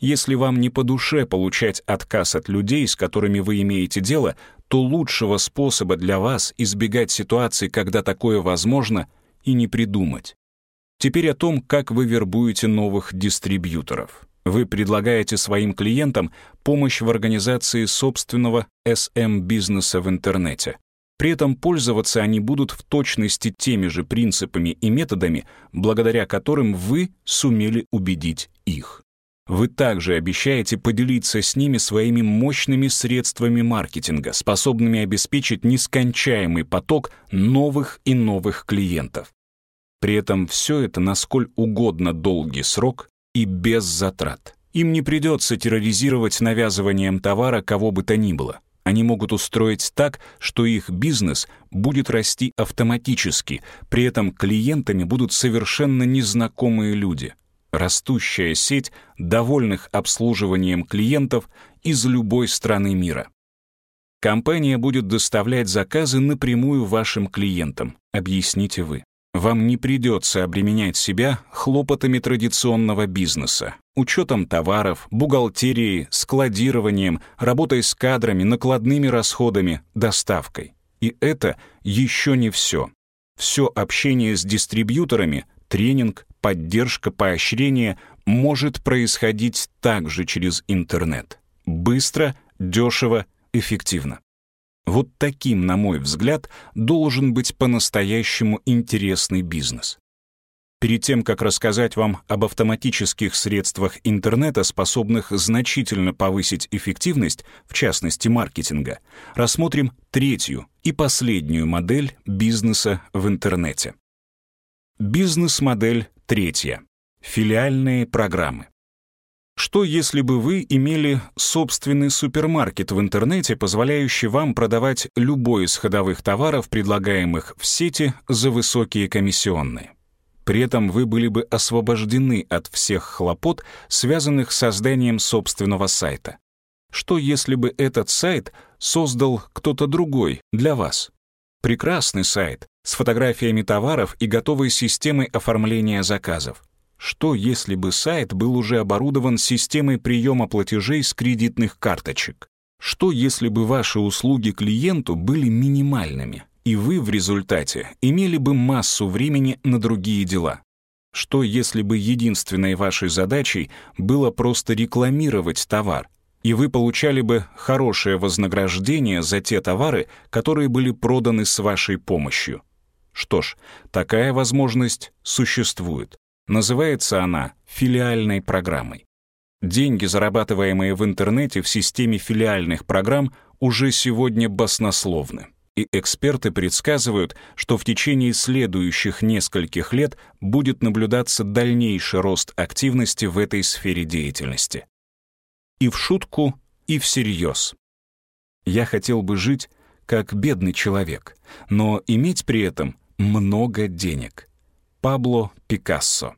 Если вам не по душе получать отказ от людей, с которыми вы имеете дело, то лучшего способа для вас избегать ситуации, когда такое возможно, и не придумать. Теперь о том, как вы вербуете новых дистрибьюторов. Вы предлагаете своим клиентам помощь в организации собственного SM-бизнеса в интернете. При этом пользоваться они будут в точности теми же принципами и методами, благодаря которым вы сумели убедить их. Вы также обещаете поделиться с ними своими мощными средствами маркетинга, способными обеспечить нескончаемый поток новых и новых клиентов. При этом все это на сколь угодно долгий срок и без затрат. Им не придется терроризировать навязыванием товара кого бы то ни было. Они могут устроить так, что их бизнес будет расти автоматически, при этом клиентами будут совершенно незнакомые люди — растущая сеть довольных обслуживанием клиентов из любой страны мира. Компания будет доставлять заказы напрямую вашим клиентам, объясните вы. Вам не придется обременять себя хлопотами традиционного бизнеса, учетом товаров, бухгалтерией, складированием, работой с кадрами, накладными расходами, доставкой. И это еще не все. Все общение с дистрибьюторами, тренинг, поддержка, поощрение может происходить также через интернет. Быстро, дешево, эффективно. Вот таким, на мой взгляд, должен быть по-настоящему интересный бизнес. Перед тем, как рассказать вам об автоматических средствах интернета, способных значительно повысить эффективность, в частности маркетинга, рассмотрим третью и последнюю модель бизнеса в интернете. Бизнес-модель третья. Филиальные программы. Что если бы вы имели собственный супермаркет в интернете, позволяющий вам продавать любой из ходовых товаров, предлагаемых в сети, за высокие комиссионные? При этом вы были бы освобождены от всех хлопот, связанных с созданием собственного сайта. Что если бы этот сайт создал кто-то другой для вас? Прекрасный сайт с фотографиями товаров и готовой системой оформления заказов. Что, если бы сайт был уже оборудован системой приема платежей с кредитных карточек? Что, если бы ваши услуги клиенту были минимальными, и вы в результате имели бы массу времени на другие дела? Что, если бы единственной вашей задачей было просто рекламировать товар, и вы получали бы хорошее вознаграждение за те товары, которые были проданы с вашей помощью? Что ж, такая возможность существует. Называется она филиальной программой. Деньги, зарабатываемые в интернете в системе филиальных программ, уже сегодня баснословны. И эксперты предсказывают, что в течение следующих нескольких лет будет наблюдаться дальнейший рост активности в этой сфере деятельности. И в шутку, и всерьез. Я хотел бы жить как бедный человек, но иметь при этом много денег — Пабло Пикассо.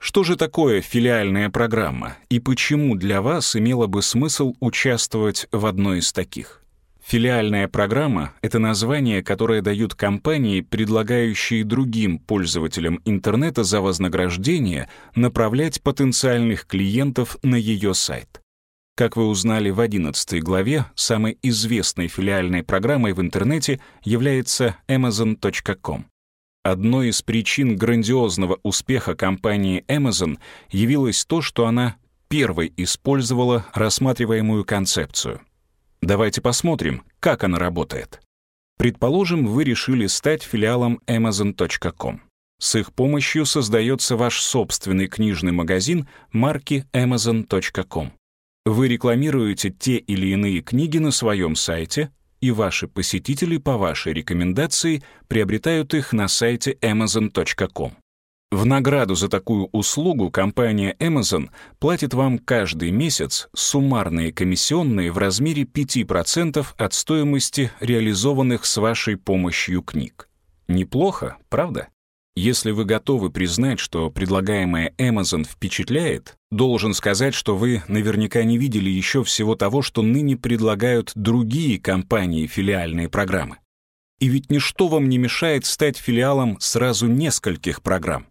Что же такое филиальная программа и почему для вас имело бы смысл участвовать в одной из таких? Филиальная программа — это название, которое дают компании, предлагающие другим пользователям интернета за вознаграждение направлять потенциальных клиентов на ее сайт. Как вы узнали в 11 главе, самой известной филиальной программой в интернете является Amazon.com. Одной из причин грандиозного успеха компании Amazon явилось то, что она первой использовала рассматриваемую концепцию. Давайте посмотрим, как она работает. Предположим, вы решили стать филиалом Amazon.com. С их помощью создается ваш собственный книжный магазин марки Amazon.com. Вы рекламируете те или иные книги на своем сайте, и ваши посетители по вашей рекомендации приобретают их на сайте amazon.com. В награду за такую услугу компания Amazon платит вам каждый месяц суммарные комиссионные в размере 5% от стоимости реализованных с вашей помощью книг. Неплохо, правда? Если вы готовы признать, что предлагаемое Amazon впечатляет, должен сказать, что вы наверняка не видели еще всего того, что ныне предлагают другие компании филиальные программы. И ведь ничто вам не мешает стать филиалом сразу нескольких программ.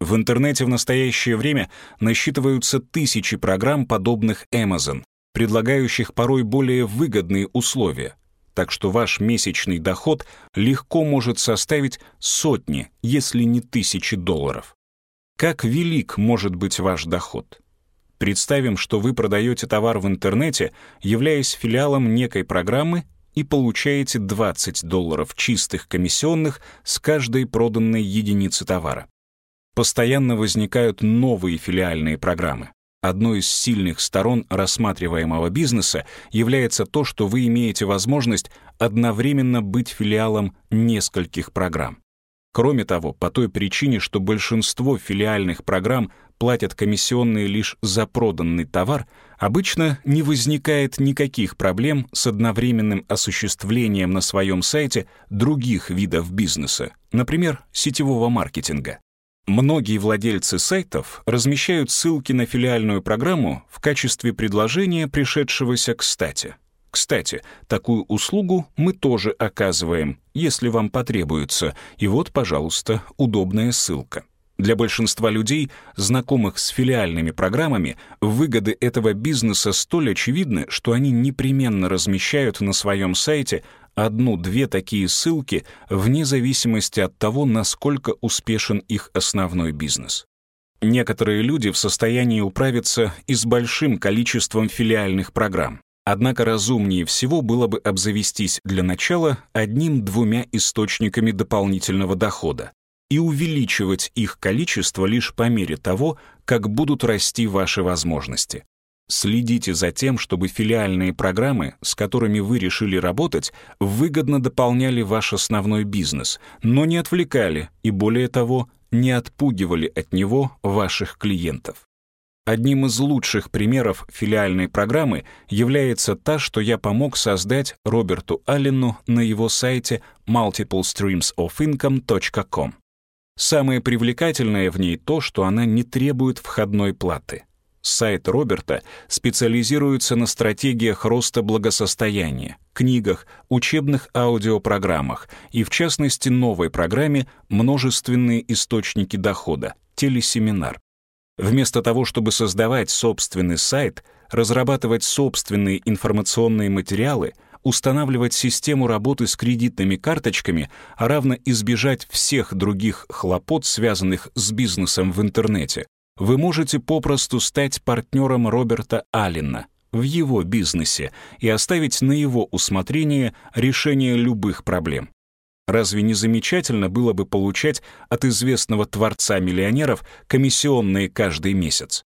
В интернете в настоящее время насчитываются тысячи программ, подобных Amazon, предлагающих порой более выгодные условия, так что ваш месячный доход легко может составить сотни, если не тысячи долларов. Как велик может быть ваш доход? Представим, что вы продаете товар в интернете, являясь филиалом некой программы и получаете 20 долларов чистых комиссионных с каждой проданной единицы товара. Постоянно возникают новые филиальные программы. Одной из сильных сторон рассматриваемого бизнеса является то, что вы имеете возможность одновременно быть филиалом нескольких программ. Кроме того, по той причине, что большинство филиальных программ платят комиссионные лишь за проданный товар, обычно не возникает никаких проблем с одновременным осуществлением на своем сайте других видов бизнеса, например, сетевого маркетинга. Многие владельцы сайтов размещают ссылки на филиальную программу в качестве предложения, пришедшегося кстати. Кстати, такую услугу мы тоже оказываем, если вам потребуется. И вот, пожалуйста, удобная ссылка. Для большинства людей, знакомых с филиальными программами, выгоды этого бизнеса столь очевидны, что они непременно размещают на своем сайте одну-две такие ссылки вне зависимости от того, насколько успешен их основной бизнес. Некоторые люди в состоянии управиться и с большим количеством филиальных программ. Однако разумнее всего было бы обзавестись для начала одним-двумя источниками дополнительного дохода и увеличивать их количество лишь по мере того, как будут расти ваши возможности. Следите за тем, чтобы филиальные программы, с которыми вы решили работать, выгодно дополняли ваш основной бизнес, но не отвлекали и, более того, не отпугивали от него ваших клиентов. Одним из лучших примеров филиальной программы является та, что я помог создать Роберту Аллену на его сайте multiplestreamsofincome.com. Самое привлекательное в ней то, что она не требует входной платы. Сайт Роберта специализируется на стратегиях роста благосостояния, книгах, учебных аудиопрограммах и, в частности, новой программе «Множественные источники дохода» — телесеминар. Вместо того, чтобы создавать собственный сайт, разрабатывать собственные информационные материалы — устанавливать систему работы с кредитными карточками, а равно избежать всех других хлопот, связанных с бизнесом в интернете, вы можете попросту стать партнером Роберта Аллена в его бизнесе и оставить на его усмотрение решение любых проблем. Разве не замечательно было бы получать от известного творца миллионеров комиссионные каждый месяц?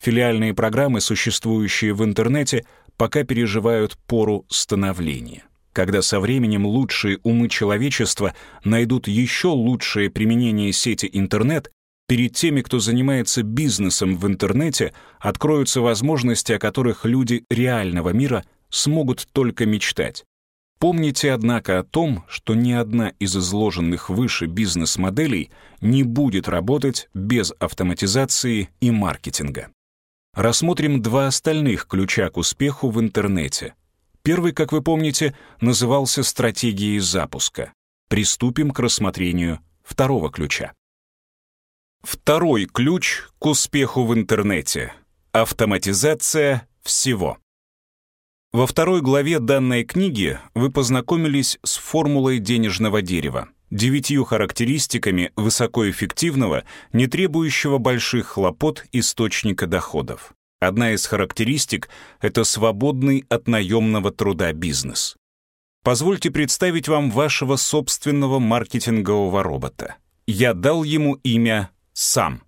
Филиальные программы, существующие в интернете, пока переживают пору становления. Когда со временем лучшие умы человечества найдут еще лучшее применение сети интернет, перед теми, кто занимается бизнесом в интернете, откроются возможности, о которых люди реального мира смогут только мечтать. Помните, однако, о том, что ни одна из изложенных выше бизнес-моделей не будет работать без автоматизации и маркетинга. Рассмотрим два остальных ключа к успеху в интернете. Первый, как вы помните, назывался стратегией запуска. Приступим к рассмотрению второго ключа. Второй ключ к успеху в интернете — автоматизация всего. Во второй главе данной книги вы познакомились с формулой денежного дерева девятью характеристиками высокоэффективного, не требующего больших хлопот источника доходов. Одна из характеристик — это свободный от наемного труда бизнес. Позвольте представить вам вашего собственного маркетингового робота. Я дал ему имя «Сам».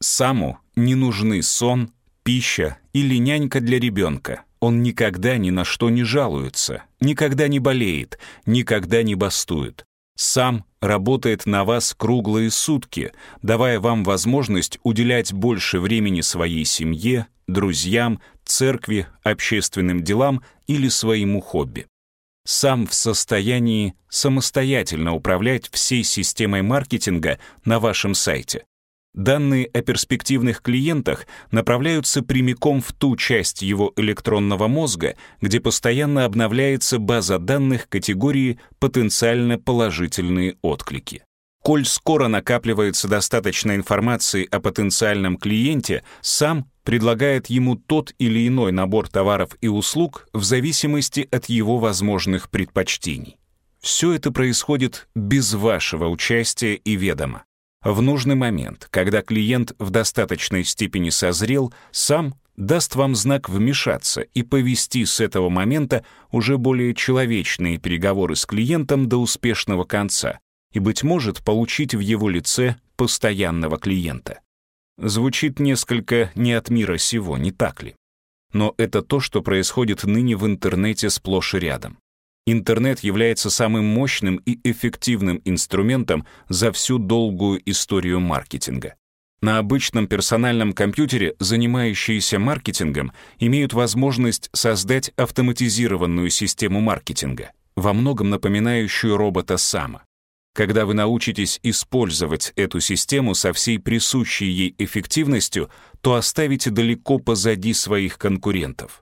Саму не нужны сон, пища или нянька для ребенка. Он никогда ни на что не жалуется, никогда не болеет, никогда не бастует сам работает на вас круглые сутки, давая вам возможность уделять больше времени своей семье, друзьям, церкви, общественным делам или своему хобби. Сам в состоянии самостоятельно управлять всей системой маркетинга на вашем сайте, Данные о перспективных клиентах направляются прямиком в ту часть его электронного мозга, где постоянно обновляется база данных категории «потенциально положительные отклики». Коль скоро накапливается достаточно информации о потенциальном клиенте, сам предлагает ему тот или иной набор товаров и услуг в зависимости от его возможных предпочтений. Все это происходит без вашего участия и ведома. В нужный момент, когда клиент в достаточной степени созрел, сам даст вам знак вмешаться и повести с этого момента уже более человечные переговоры с клиентом до успешного конца и, быть может, получить в его лице постоянного клиента. Звучит несколько не от мира сего, не так ли? Но это то, что происходит ныне в интернете сплошь и рядом. Интернет является самым мощным и эффективным инструментом за всю долгую историю маркетинга. На обычном персональном компьютере, занимающиеся маркетингом, имеют возможность создать автоматизированную систему маркетинга, во многом напоминающую робота Сама. Когда вы научитесь использовать эту систему со всей присущей ей эффективностью, то оставите далеко позади своих конкурентов.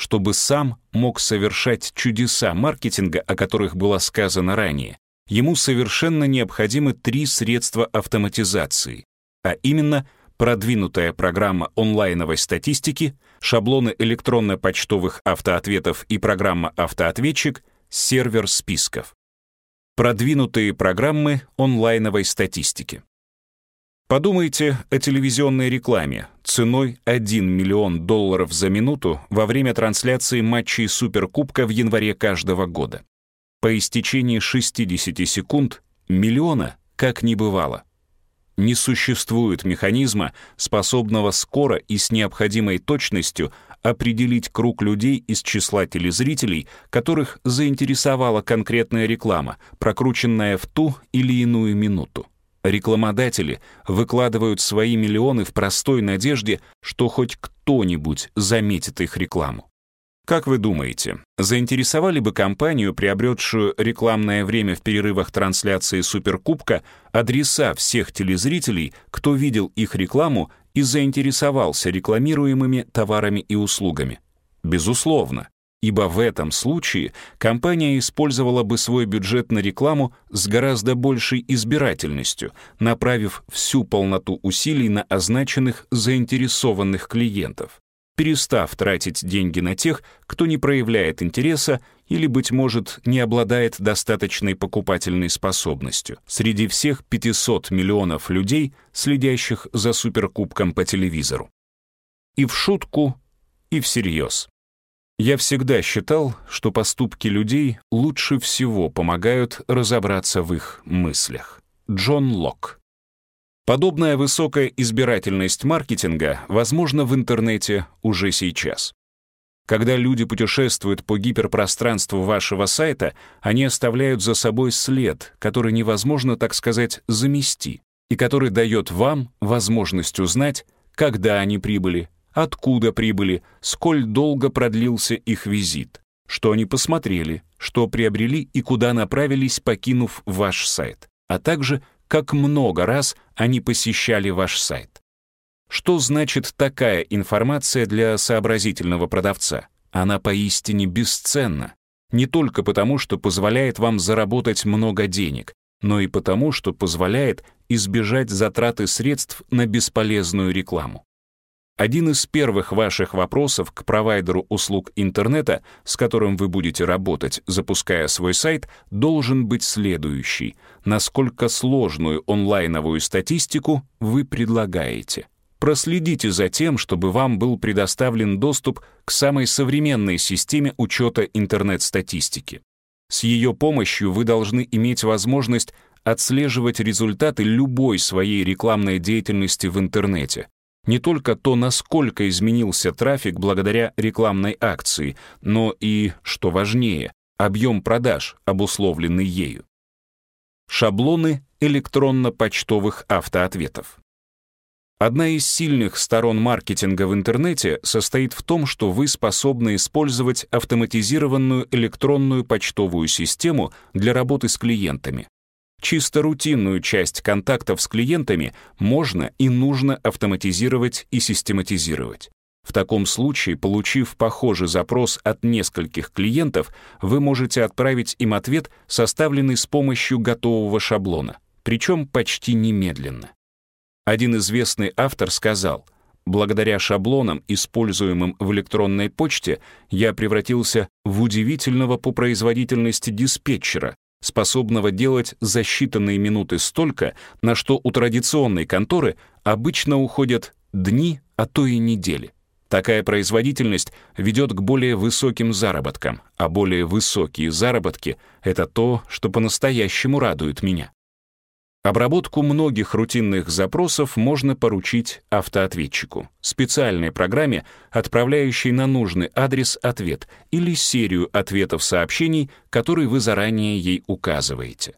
Чтобы сам мог совершать чудеса маркетинга, о которых было сказано ранее, ему совершенно необходимы три средства автоматизации, а именно продвинутая программа онлайновой статистики, шаблоны электронно-почтовых автоответов и программа «Автоответчик», сервер списков. Продвинутые программы онлайновой статистики. Подумайте о телевизионной рекламе ценой 1 миллион долларов за минуту во время трансляции матчей Суперкубка в январе каждого года. По истечении 60 секунд миллиона как не бывало. Не существует механизма, способного скоро и с необходимой точностью определить круг людей из числа телезрителей, которых заинтересовала конкретная реклама, прокрученная в ту или иную минуту. Рекламодатели выкладывают свои миллионы в простой надежде, что хоть кто-нибудь заметит их рекламу. Как вы думаете, заинтересовали бы компанию, приобретшую рекламное время в перерывах трансляции Суперкубка, адреса всех телезрителей, кто видел их рекламу и заинтересовался рекламируемыми товарами и услугами? Безусловно ибо в этом случае компания использовала бы свой бюджет на рекламу с гораздо большей избирательностью, направив всю полноту усилий на означенных заинтересованных клиентов, перестав тратить деньги на тех, кто не проявляет интереса или, быть может, не обладает достаточной покупательной способностью. Среди всех 500 миллионов людей, следящих за суперкубком по телевизору. И в шутку, и всерьез. Я всегда считал, что поступки людей лучше всего помогают разобраться в их мыслях. Джон Лок. Подобная высокая избирательность маркетинга возможна в интернете уже сейчас. Когда люди путешествуют по гиперпространству вашего сайта, они оставляют за собой след, который невозможно, так сказать, замести, и который дает вам возможность узнать, когда они прибыли, откуда прибыли, сколь долго продлился их визит, что они посмотрели, что приобрели и куда направились, покинув ваш сайт, а также как много раз они посещали ваш сайт. Что значит такая информация для сообразительного продавца? Она поистине бесценна. Не только потому, что позволяет вам заработать много денег, но и потому, что позволяет избежать затраты средств на бесполезную рекламу. Один из первых ваших вопросов к провайдеру услуг интернета, с которым вы будете работать, запуская свой сайт, должен быть следующий. Насколько сложную онлайновую статистику вы предлагаете? Проследите за тем, чтобы вам был предоставлен доступ к самой современной системе учета интернет-статистики. С ее помощью вы должны иметь возможность отслеживать результаты любой своей рекламной деятельности в интернете, не только то, насколько изменился трафик благодаря рекламной акции, но и, что важнее, объем продаж, обусловленный ею. Шаблоны электронно-почтовых автоответов. Одна из сильных сторон маркетинга в интернете состоит в том, что вы способны использовать автоматизированную электронную почтовую систему для работы с клиентами. Чисто рутинную часть контактов с клиентами можно и нужно автоматизировать и систематизировать. В таком случае, получив похожий запрос от нескольких клиентов, вы можете отправить им ответ, составленный с помощью готового шаблона, причем почти немедленно. Один известный автор сказал, «Благодаря шаблонам, используемым в электронной почте, я превратился в удивительного по производительности диспетчера, способного делать за считанные минуты столько, на что у традиционной конторы обычно уходят дни, а то и недели. Такая производительность ведет к более высоким заработкам, а более высокие заработки — это то, что по-настоящему радует меня. Обработку многих рутинных запросов можно поручить автоответчику, специальной программе, отправляющей на нужный адрес ответ или серию ответов-сообщений, которые вы заранее ей указываете.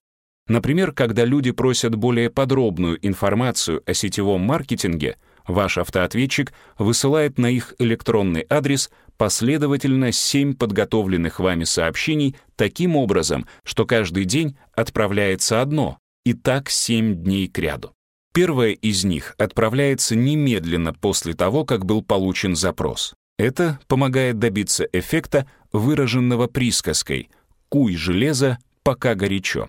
Например, когда люди просят более подробную информацию о сетевом маркетинге, ваш автоответчик высылает на их электронный адрес последовательно 7 подготовленных вами сообщений таким образом, что каждый день отправляется одно, и так 7 дней кряду. Первое из них отправляется немедленно после того, как был получен запрос. Это помогает добиться эффекта, выраженного присказкой «куй железо, пока горячо».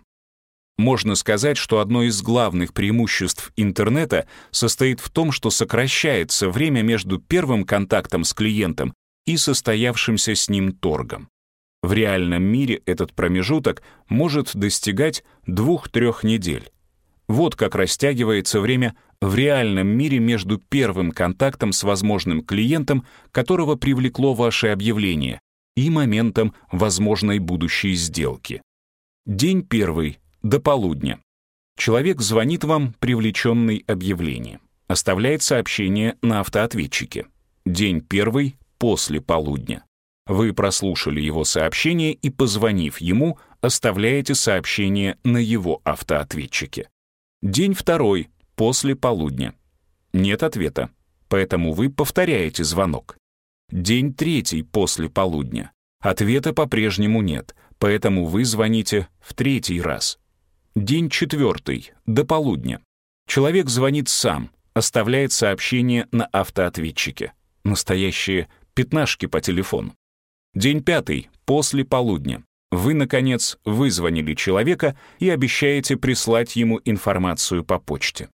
Можно сказать, что одно из главных преимуществ интернета состоит в том, что сокращается время между первым контактом с клиентом и состоявшимся с ним торгом. В реальном мире этот промежуток может достигать 2-3 недель. Вот как растягивается время в реальном мире между первым контактом с возможным клиентом, которого привлекло ваше объявление, и моментом возможной будущей сделки. День первый, до полудня. Человек звонит вам, привлеченный объявлением. Оставляет сообщение на автоответчике. День первый, после полудня. Вы прослушали его сообщение и, позвонив ему, оставляете сообщение на его автоответчике. День второй, после полудня. Нет ответа, поэтому вы повторяете звонок. День третий после полудня. Ответа по-прежнему нет, поэтому вы звоните в третий раз. День четвертый, до полудня. Человек звонит сам, оставляет сообщение на автоответчике. Настоящие пятнашки по телефону. День пятый, после полудня. Вы, наконец, вызвонили человека и обещаете прислать ему информацию по почте.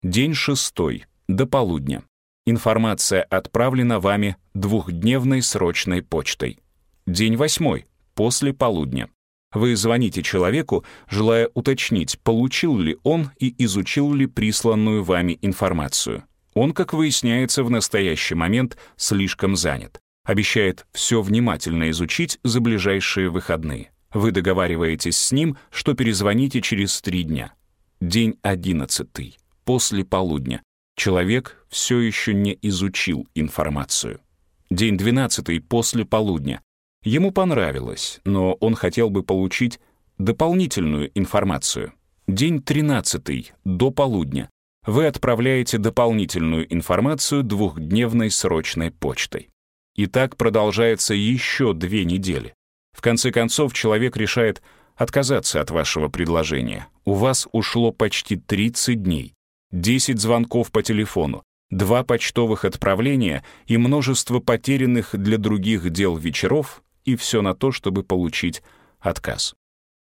День шестой, до полудня. Информация отправлена вами двухдневной срочной почтой. День восьмой, после полудня. Вы звоните человеку, желая уточнить, получил ли он и изучил ли присланную вами информацию. Он, как выясняется, в настоящий момент слишком занят. Обещает все внимательно изучить за ближайшие выходные. Вы договариваетесь с ним, что перезвоните через три дня. День одиннадцатый после полудня. Человек все еще не изучил информацию. День 12 после полудня. Ему понравилось, но он хотел бы получить дополнительную информацию. День 13 до полудня. Вы отправляете дополнительную информацию двухдневной срочной почтой. И так продолжается еще две недели. В конце концов, человек решает отказаться от вашего предложения. У вас ушло почти 30 дней. 10 звонков по телефону, два почтовых отправления и множество потерянных для других дел вечеров, и все на то, чтобы получить отказ.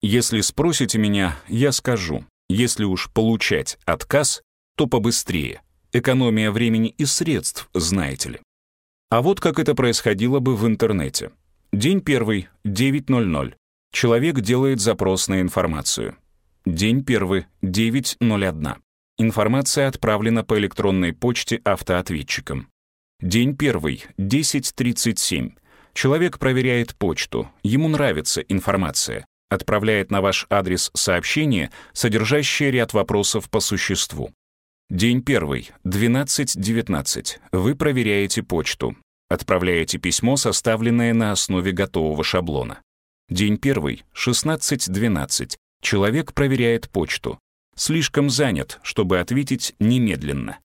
Если спросите меня, я скажу, если уж получать отказ, то побыстрее. Экономия времени и средств, знаете ли. А вот как это происходило бы в интернете. День первый, 9.00. Человек делает запрос на информацию. День первый, 9.01. Информация отправлена по электронной почте автоответчиком. День первый, 10.37. Человек проверяет почту, ему нравится информация, отправляет на ваш адрес сообщение, содержащее ряд вопросов по существу. День первый, 12.19. Вы проверяете почту, отправляете письмо, составленное на основе готового шаблона. День первый, 16.12. Человек проверяет почту, слишком занят, чтобы ответить немедленно.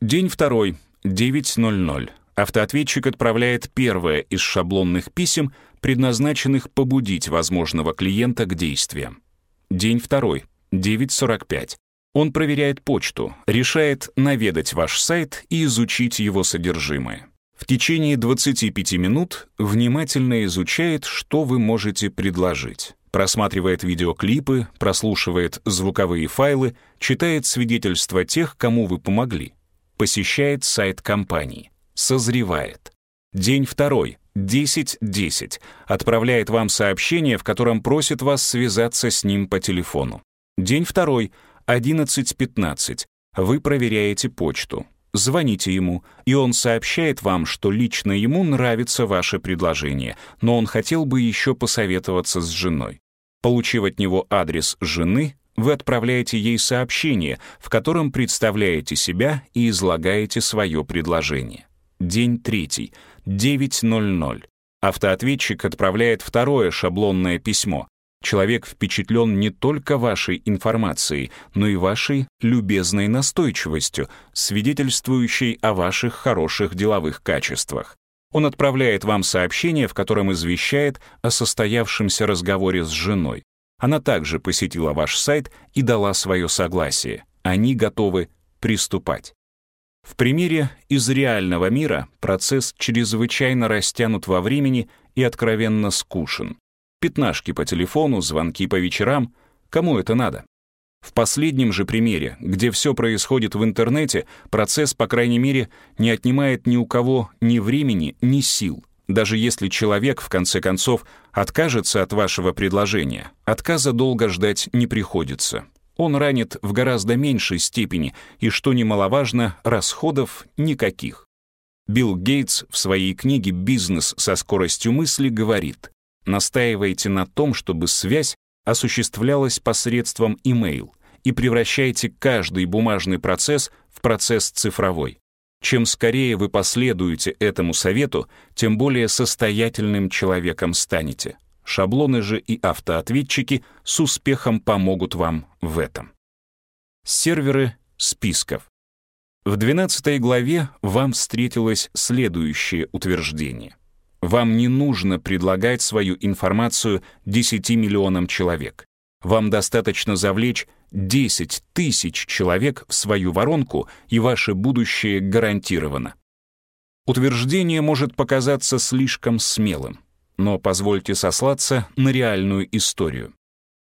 День второй, 9.00. Автоответчик отправляет первое из шаблонных писем, предназначенных побудить возможного клиента к действиям. День второй, 9.45. Он проверяет почту, решает наведать ваш сайт и изучить его содержимое. В течение 25 минут внимательно изучает, что вы можете предложить. Просматривает видеоклипы, прослушивает звуковые файлы, читает свидетельства тех, кому вы помогли, посещает сайт компании, созревает. День второй, 10.10, отправляет вам сообщение, в котором просит вас связаться с ним по телефону. День второй, 11.15, вы проверяете почту, звоните ему, и он сообщает вам, что лично ему нравится ваше предложение, но он хотел бы еще посоветоваться с женой. Получив от него адрес жены, вы отправляете ей сообщение, в котором представляете себя и излагаете свое предложение. День третий, 9.00. Автоответчик отправляет второе шаблонное письмо. Человек впечатлен не только вашей информацией, но и вашей любезной настойчивостью, свидетельствующей о ваших хороших деловых качествах. Он отправляет вам сообщение, в котором извещает о состоявшемся разговоре с женой. Она также посетила ваш сайт и дала свое согласие. Они готовы приступать. В примере из реального мира процесс чрезвычайно растянут во времени и откровенно скучен. Пятнашки по телефону, звонки по вечерам. Кому это надо? В последнем же примере, где все происходит в интернете, процесс, по крайней мере, не отнимает ни у кого ни времени, ни сил. Даже если человек, в конце концов, откажется от вашего предложения, отказа долго ждать не приходится. Он ранит в гораздо меньшей степени, и, что немаловажно, расходов никаких. Билл Гейтс в своей книге «Бизнес со скоростью мысли» говорит, настаивайте на том, чтобы связь осуществлялась посредством email и превращайте каждый бумажный процесс в процесс цифровой. Чем скорее вы последуете этому совету, тем более состоятельным человеком станете. Шаблоны же и автоответчики с успехом помогут вам в этом. Серверы списков. В 12 главе вам встретилось следующее утверждение. Вам не нужно предлагать свою информацию 10 миллионам человек. Вам достаточно завлечь 10 тысяч человек в свою воронку, и ваше будущее гарантировано. Утверждение может показаться слишком смелым, но позвольте сослаться на реальную историю.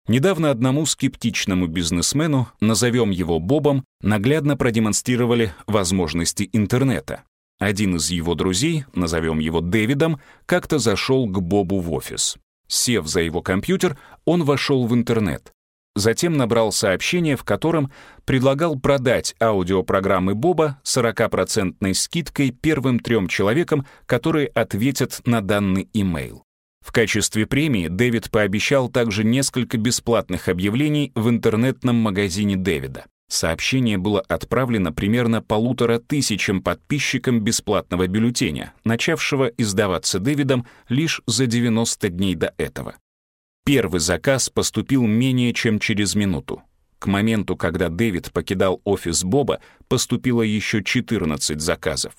Недавно одному скептичному бизнесмену, назовем его Бобом, наглядно продемонстрировали возможности интернета. Один из его друзей, назовем его Дэвидом, как-то зашел к Бобу в офис. Сев за его компьютер, он вошел в интернет. Затем набрал сообщение, в котором предлагал продать аудиопрограммы Боба 40% скидкой первым трем человекам, которые ответят на данный имейл. В качестве премии Дэвид пообещал также несколько бесплатных объявлений в интернетном магазине Дэвида. Сообщение было отправлено примерно полутора тысячам подписчикам бесплатного бюллетеня, начавшего издаваться Дэвидом лишь за 90 дней до этого. Первый заказ поступил менее чем через минуту. К моменту, когда Дэвид покидал офис Боба, поступило еще 14 заказов.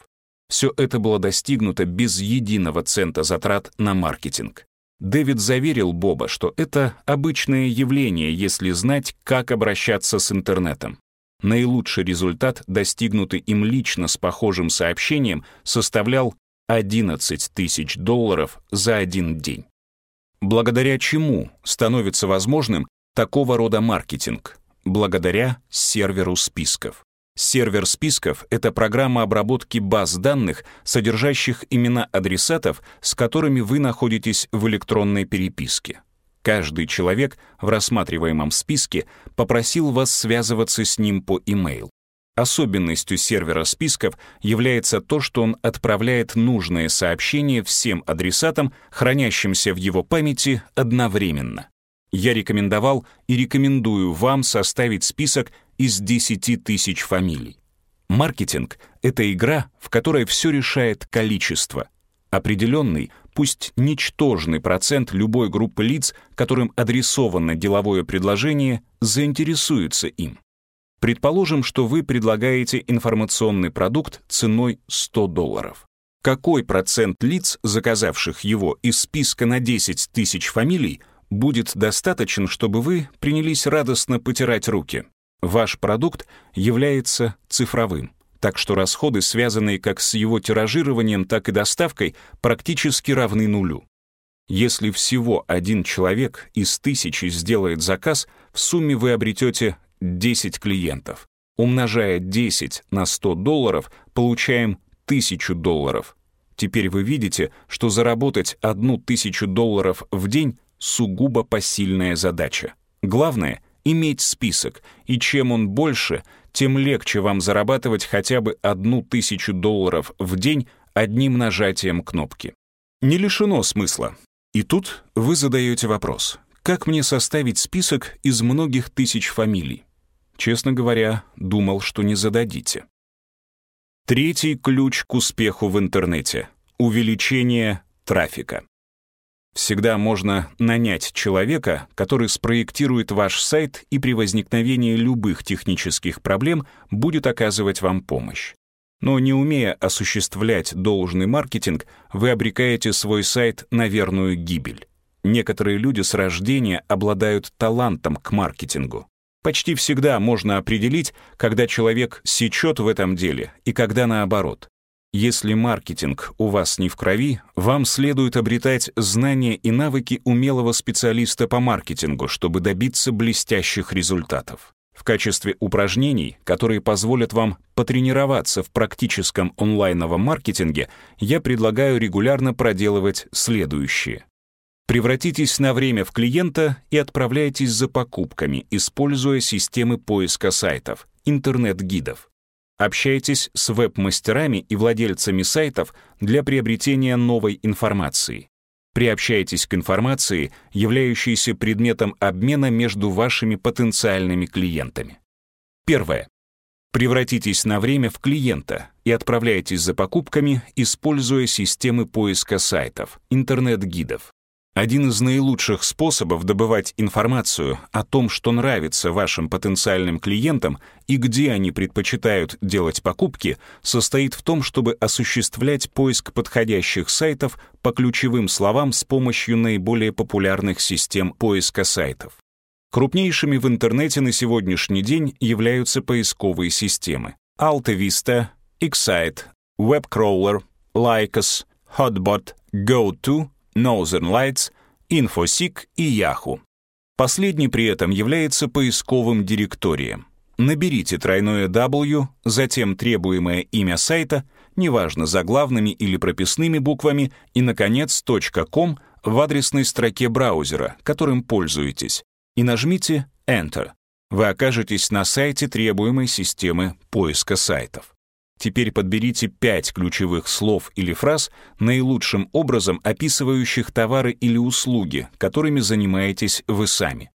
Все это было достигнуто без единого цента затрат на маркетинг. Дэвид заверил Боба, что это обычное явление, если знать, как обращаться с интернетом. Наилучший результат, достигнутый им лично с похожим сообщением, составлял 11 тысяч долларов за один день. Благодаря чему становится возможным такого рода маркетинг? Благодаря серверу списков. Сервер списков — это программа обработки баз данных, содержащих имена адресатов, с которыми вы находитесь в электронной переписке. Каждый человек в рассматриваемом списке попросил вас связываться с ним по e-mail. Особенностью сервера списков является то, что он отправляет нужное сообщение всем адресатам, хранящимся в его памяти, одновременно. Я рекомендовал и рекомендую вам составить список из 10 тысяч фамилий. Маркетинг — это игра, в которой все решает количество. Определенный — пусть ничтожный процент любой группы лиц, которым адресовано деловое предложение, заинтересуется им. Предположим, что вы предлагаете информационный продукт ценой 100 долларов. Какой процент лиц, заказавших его из списка на 10 тысяч фамилий, будет достаточен, чтобы вы принялись радостно потирать руки? Ваш продукт является цифровым так что расходы, связанные как с его тиражированием, так и доставкой, практически равны нулю. Если всего один человек из тысячи сделает заказ, в сумме вы обретете 10 клиентов. Умножая 10 на 100 долларов, получаем 1000 долларов. Теперь вы видите, что заработать одну тысячу долларов в день — сугубо посильная задача. Главное — иметь список, и чем он больше — тем легче вам зарабатывать хотя бы одну тысячу долларов в день одним нажатием кнопки. Не лишено смысла. И тут вы задаете вопрос, как мне составить список из многих тысяч фамилий? Честно говоря, думал, что не зададите. Третий ключ к успеху в интернете — увеличение трафика. Всегда можно нанять человека, который спроектирует ваш сайт и при возникновении любых технических проблем будет оказывать вам помощь. Но не умея осуществлять должный маркетинг, вы обрекаете свой сайт на верную гибель. Некоторые люди с рождения обладают талантом к маркетингу. Почти всегда можно определить, когда человек сечет в этом деле и когда наоборот. Если маркетинг у вас не в крови, вам следует обретать знания и навыки умелого специалиста по маркетингу, чтобы добиться блестящих результатов. В качестве упражнений, которые позволят вам потренироваться в практическом онлайновом маркетинге, я предлагаю регулярно проделывать следующее. Превратитесь на время в клиента и отправляйтесь за покупками, используя системы поиска сайтов, интернет-гидов. Общайтесь с веб-мастерами и владельцами сайтов для приобретения новой информации. Приобщайтесь к информации, являющейся предметом обмена между вашими потенциальными клиентами. Первое. Превратитесь на время в клиента и отправляйтесь за покупками, используя системы поиска сайтов, интернет-гидов. Один из наилучших способов добывать информацию о том, что нравится вашим потенциальным клиентам и где они предпочитают делать покупки, состоит в том, чтобы осуществлять поиск подходящих сайтов по ключевым словам с помощью наиболее популярных систем поиска сайтов. Крупнейшими в интернете на сегодняшний день являются поисковые системы Alta Vista, Excite, WebCrawler, Lycos, Hotbot, GoTo Northern Lights, InfoSeek и Yahoo. Последний при этом является поисковым директорием. Наберите тройное W, затем требуемое имя сайта, неважно заглавными или прописными буквами, и, наконец, .com в адресной строке браузера, которым пользуетесь, и нажмите Enter. Вы окажетесь на сайте требуемой системы поиска сайтов. Теперь подберите пять ключевых слов или фраз, наилучшим образом описывающих товары или услуги, которыми занимаетесь вы сами.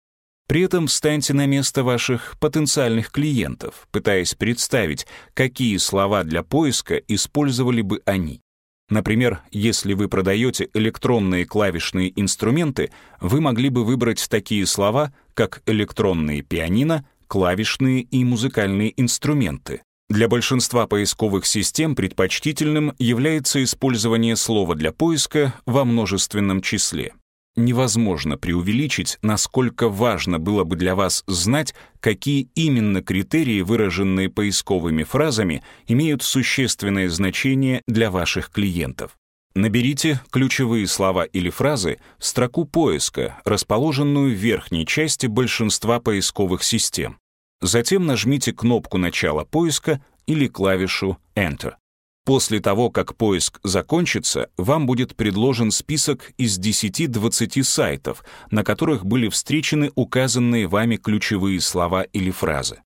При этом встаньте на место ваших потенциальных клиентов, пытаясь представить, какие слова для поиска использовали бы они. Например, если вы продаете электронные клавишные инструменты, вы могли бы выбрать такие слова, как электронные пианино, клавишные и музыкальные инструменты, для большинства поисковых систем предпочтительным является использование слова для поиска во множественном числе. Невозможно преувеличить, насколько важно было бы для вас знать, какие именно критерии, выраженные поисковыми фразами, имеют существенное значение для ваших клиентов. Наберите ключевые слова или фразы в строку поиска, расположенную в верхней части большинства поисковых систем. Затем нажмите кнопку начала поиска или клавишу Enter. После того, как поиск закончится, вам будет предложен список из 10-20 сайтов, на которых были встречены указанные вами ключевые слова или фразы.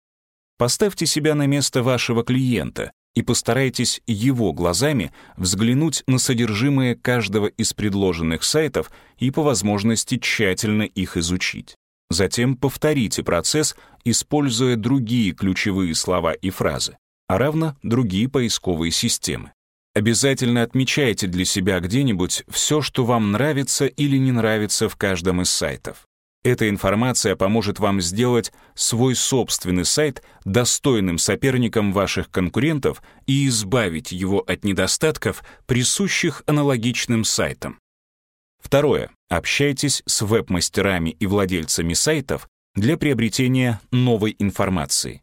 Поставьте себя на место вашего клиента и постарайтесь его глазами взглянуть на содержимое каждого из предложенных сайтов и по возможности тщательно их изучить. Затем повторите процесс, используя другие ключевые слова и фразы, а равно другие поисковые системы. Обязательно отмечайте для себя где-нибудь все, что вам нравится или не нравится в каждом из сайтов. Эта информация поможет вам сделать свой собственный сайт достойным соперником ваших конкурентов и избавить его от недостатков, присущих аналогичным сайтам. Второе. Общайтесь с веб-мастерами и владельцами сайтов для приобретения новой информации.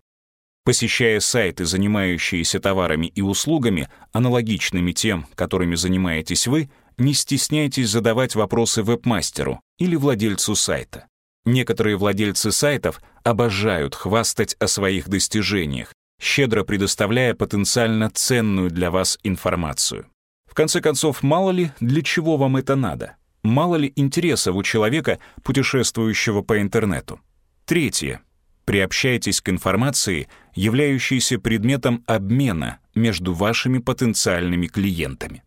Посещая сайты, занимающиеся товарами и услугами, аналогичными тем, которыми занимаетесь вы, не стесняйтесь задавать вопросы веб-мастеру или владельцу сайта. Некоторые владельцы сайтов обожают хвастать о своих достижениях, щедро предоставляя потенциально ценную для вас информацию. В конце концов, мало ли, для чего вам это надо? Мало ли интересов у человека, путешествующего по интернету? Третье. Приобщайтесь к информации, являющейся предметом обмена между вашими потенциальными клиентами.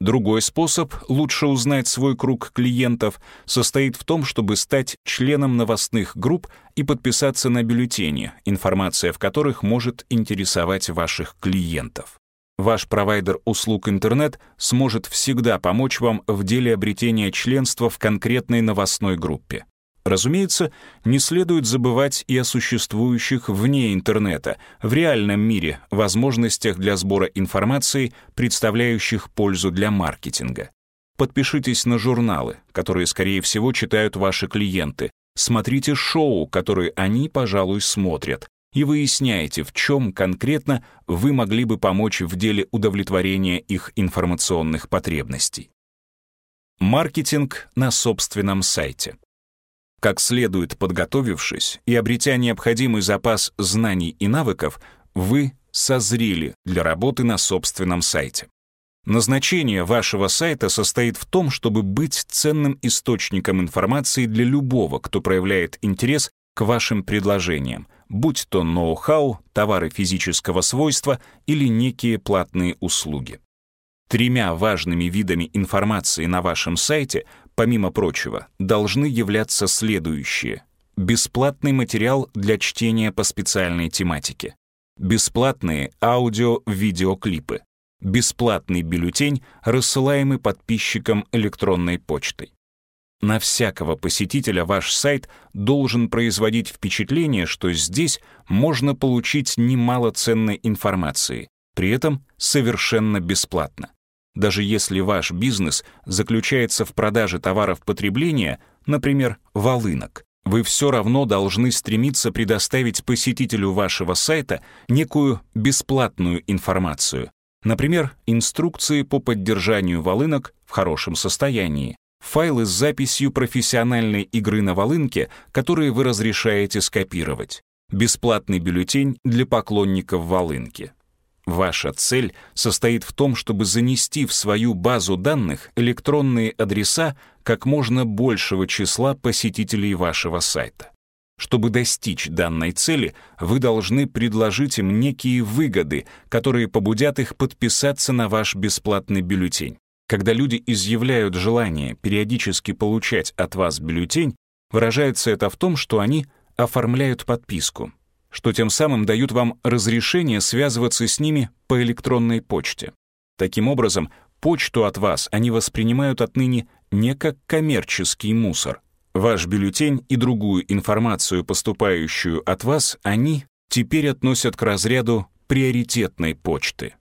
Другой способ лучше узнать свой круг клиентов состоит в том, чтобы стать членом новостных групп и подписаться на бюллетени, информация в которых может интересовать ваших клиентов. Ваш провайдер услуг интернет сможет всегда помочь вам в деле обретения членства в конкретной новостной группе. Разумеется, не следует забывать и о существующих вне интернета, в реальном мире, возможностях для сбора информации, представляющих пользу для маркетинга. Подпишитесь на журналы, которые, скорее всего, читают ваши клиенты, смотрите шоу, которые они, пожалуй, смотрят, и выясняете, в чем конкретно вы могли бы помочь в деле удовлетворения их информационных потребностей. Маркетинг на собственном сайте. Как следует подготовившись и обретя необходимый запас знаний и навыков, вы созрели для работы на собственном сайте. Назначение вашего сайта состоит в том, чтобы быть ценным источником информации для любого, кто проявляет интерес к вашим предложениям, будь то ноу-хау, товары физического свойства или некие платные услуги. Тремя важными видами информации на вашем сайте, помимо прочего, должны являться следующие. Бесплатный материал для чтения по специальной тематике. Бесплатные аудио-видеоклипы. Бесплатный бюллетень, рассылаемый подписчикам электронной почтой. На всякого посетителя ваш сайт должен производить впечатление, что здесь можно получить немало ценной информации, при этом совершенно бесплатно. Даже если ваш бизнес заключается в продаже товаров потребления, например, волынок, вы все равно должны стремиться предоставить посетителю вашего сайта некую бесплатную информацию, например, инструкции по поддержанию волынок в хорошем состоянии, файлы с записью профессиональной игры на волынке, которые вы разрешаете скопировать, бесплатный бюллетень для поклонников волынки. Ваша цель состоит в том, чтобы занести в свою базу данных электронные адреса как можно большего числа посетителей вашего сайта. Чтобы достичь данной цели, вы должны предложить им некие выгоды, которые побудят их подписаться на ваш бесплатный бюллетень. Когда люди изъявляют желание периодически получать от вас бюллетень, выражается это в том, что они оформляют подписку, что тем самым дают вам разрешение связываться с ними по электронной почте. Таким образом, почту от вас они воспринимают отныне не как коммерческий мусор. Ваш бюллетень и другую информацию, поступающую от вас, они теперь относят к разряду приоритетной почты.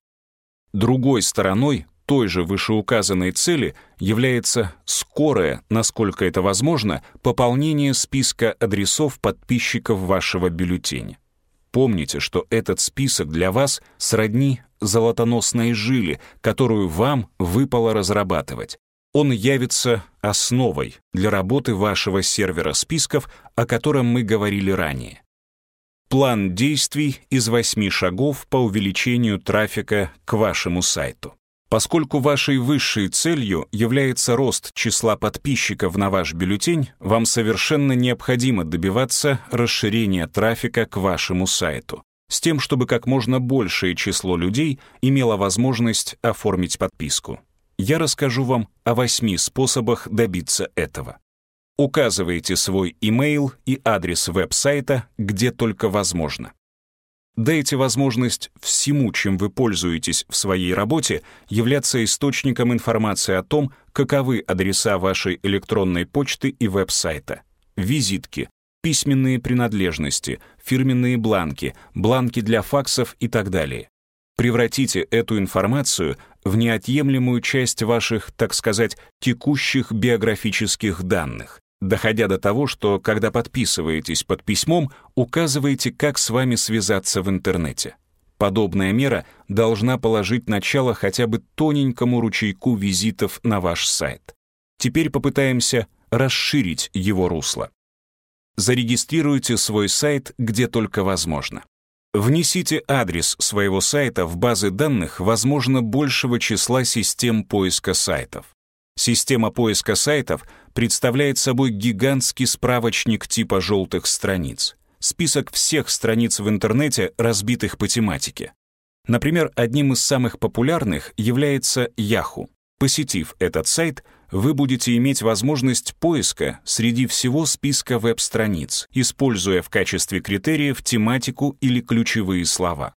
Другой стороной той же вышеуказанной цели является скорое, насколько это возможно, пополнение списка адресов подписчиков вашего бюллетеня. Помните, что этот список для вас сродни золотоносной жиле, которую вам выпало разрабатывать. Он явится основой для работы вашего сервера списков, о котором мы говорили ранее. План действий из восьми шагов по увеличению трафика к вашему сайту. Поскольку вашей высшей целью является рост числа подписчиков на ваш бюллетень, вам совершенно необходимо добиваться расширения трафика к вашему сайту, с тем, чтобы как можно большее число людей имело возможность оформить подписку. Я расскажу вам о восьми способах добиться этого. Указывайте свой email и адрес веб-сайта, где только возможно. Дайте возможность всему, чем вы пользуетесь в своей работе, являться источником информации о том, каковы адреса вашей электронной почты и веб-сайта. Визитки, письменные принадлежности, фирменные бланки, бланки для факсов и так далее. Превратите эту информацию в неотъемлемую часть ваших, так сказать, текущих биографических данных доходя до того, что, когда подписываетесь под письмом, указываете, как с вами связаться в интернете. Подобная мера должна положить начало хотя бы тоненькому ручейку визитов на ваш сайт. Теперь попытаемся расширить его русло. Зарегистрируйте свой сайт где только возможно. Внесите адрес своего сайта в базы данных возможно большего числа систем поиска сайтов. Система поиска сайтов представляет собой гигантский справочник типа желтых страниц. Список всех страниц в интернете, разбитых по тематике. Например, одним из самых популярных является Yahoo. Посетив этот сайт, вы будете иметь возможность поиска среди всего списка веб-страниц, используя в качестве критериев тематику или ключевые слова.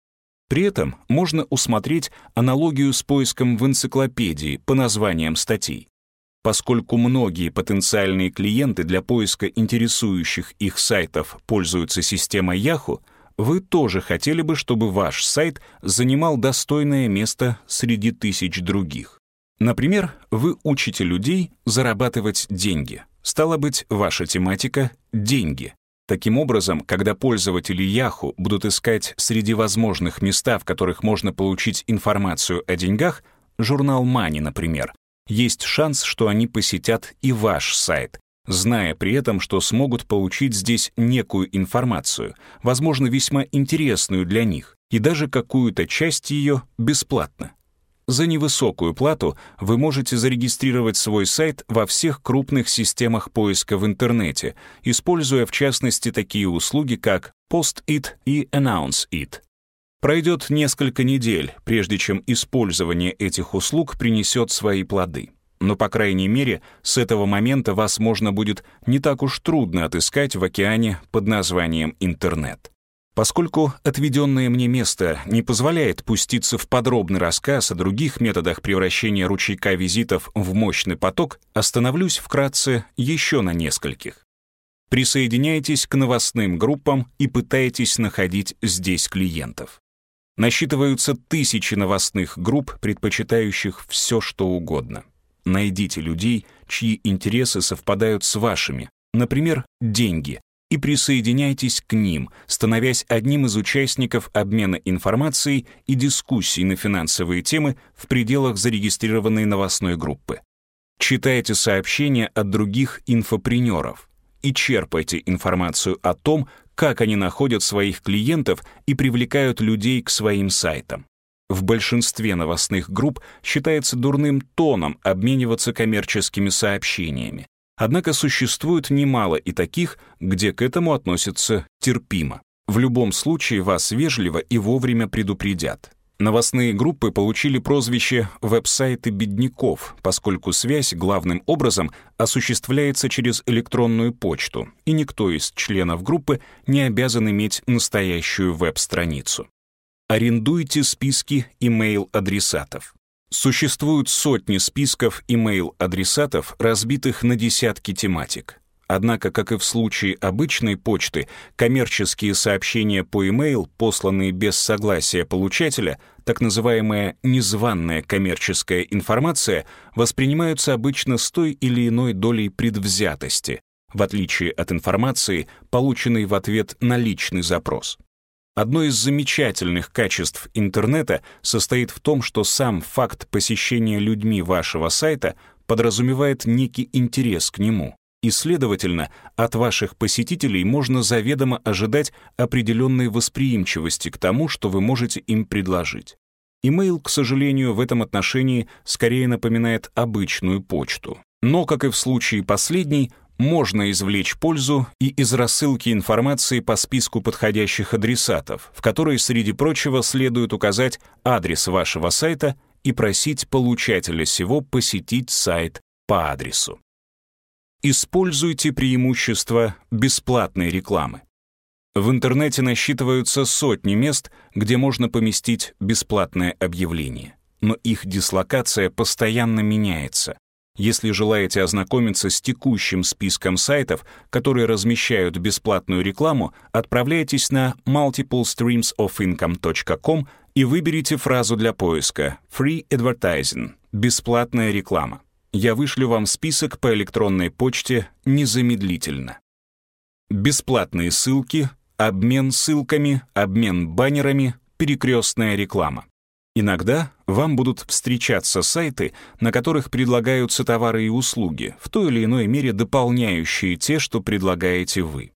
При этом можно усмотреть аналогию с поиском в энциклопедии по названиям статей. Поскольку многие потенциальные клиенты для поиска интересующих их сайтов пользуются системой Yahoo, вы тоже хотели бы, чтобы ваш сайт занимал достойное место среди тысяч других. Например, вы учите людей зарабатывать деньги, Стало быть, ваша тематика — деньги. Таким образом, когда пользователи Yahoo будут искать среди возможных места, в которых можно получить информацию о деньгах, журнал Money, например, есть шанс, что они посетят и ваш сайт, зная при этом, что смогут получить здесь некую информацию, возможно, весьма интересную для них, и даже какую-то часть ее бесплатно. За невысокую плату вы можете зарегистрировать свой сайт во всех крупных системах поиска в интернете, используя в частности такие услуги, как Post-it и Announce-it. Пройдет несколько недель, прежде чем использование этих услуг принесет свои плоды. Но, по крайней мере, с этого момента вас можно будет не так уж трудно отыскать в океане под названием интернет. Поскольку отведенное мне место не позволяет пуститься в подробный рассказ о других методах превращения ручейка визитов в мощный поток, остановлюсь вкратце еще на нескольких. Присоединяйтесь к новостным группам и пытайтесь находить здесь клиентов. Насчитываются тысячи новостных групп, предпочитающих все, что угодно. Найдите людей, чьи интересы совпадают с вашими, например, деньги, и присоединяйтесь к ним, становясь одним из участников обмена информацией и дискуссий на финансовые темы в пределах зарегистрированной новостной группы. Читайте сообщения от других инфопренеров и черпайте информацию о том, как они находят своих клиентов и привлекают людей к своим сайтам. В большинстве новостных групп считается дурным тоном обмениваться коммерческими сообщениями. Однако существует немало и таких, где к этому относятся терпимо. В любом случае вас вежливо и вовремя предупредят. Новостные группы получили прозвище «веб-сайты бедняков», поскольку связь главным образом осуществляется через электронную почту, и никто из членов группы не обязан иметь настоящую веб-страницу. Арендуйте списки email-адресатов. Существуют сотни списков email-адресатов, разбитых на десятки тематик. Однако, как и в случае обычной почты, коммерческие сообщения по email, посланные без согласия получателя, так называемая незваная коммерческая информация, воспринимаются обычно с той или иной долей предвзятости, в отличие от информации, полученной в ответ на личный запрос. Одно из замечательных качеств интернета состоит в том, что сам факт посещения людьми вашего сайта подразумевает некий интерес к нему. И, следовательно, от ваших посетителей можно заведомо ожидать определенной восприимчивости к тому, что вы можете им предложить. Имейл, к сожалению, в этом отношении скорее напоминает обычную почту. Но, как и в случае последней, можно извлечь пользу и из рассылки информации по списку подходящих адресатов, в которой, среди прочего, следует указать адрес вашего сайта и просить получателя сего посетить сайт по адресу. Используйте преимущества бесплатной рекламы. В интернете насчитываются сотни мест, где можно поместить бесплатное объявление, но их дислокация постоянно меняется, если желаете ознакомиться с текущим списком сайтов, которые размещают бесплатную рекламу, отправляйтесь на multiplestreamsofincome.com и выберите фразу для поиска «Free Advertising» — «Бесплатная реклама». Я вышлю вам список по электронной почте незамедлительно. Бесплатные ссылки, обмен ссылками, обмен баннерами, перекрестная реклама. Иногда вам будут встречаться сайты, на которых предлагаются товары и услуги, в той или иной мере дополняющие те, что предлагаете вы.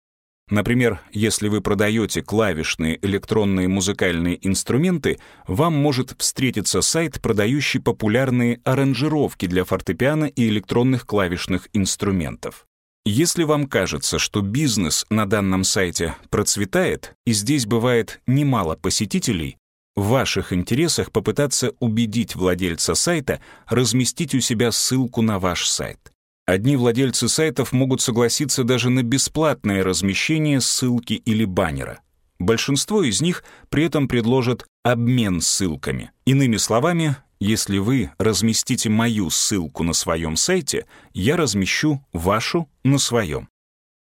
Например, если вы продаете клавишные электронные музыкальные инструменты, вам может встретиться сайт, продающий популярные аранжировки для фортепиано и электронных клавишных инструментов. Если вам кажется, что бизнес на данном сайте процветает, и здесь бывает немало посетителей, в ваших интересах попытаться убедить владельца сайта разместить у себя ссылку на ваш сайт. Одни владельцы сайтов могут согласиться даже на бесплатное размещение ссылки или баннера. Большинство из них при этом предложат обмен ссылками. Иными словами, если вы разместите мою ссылку на своем сайте, я размещу вашу на своем.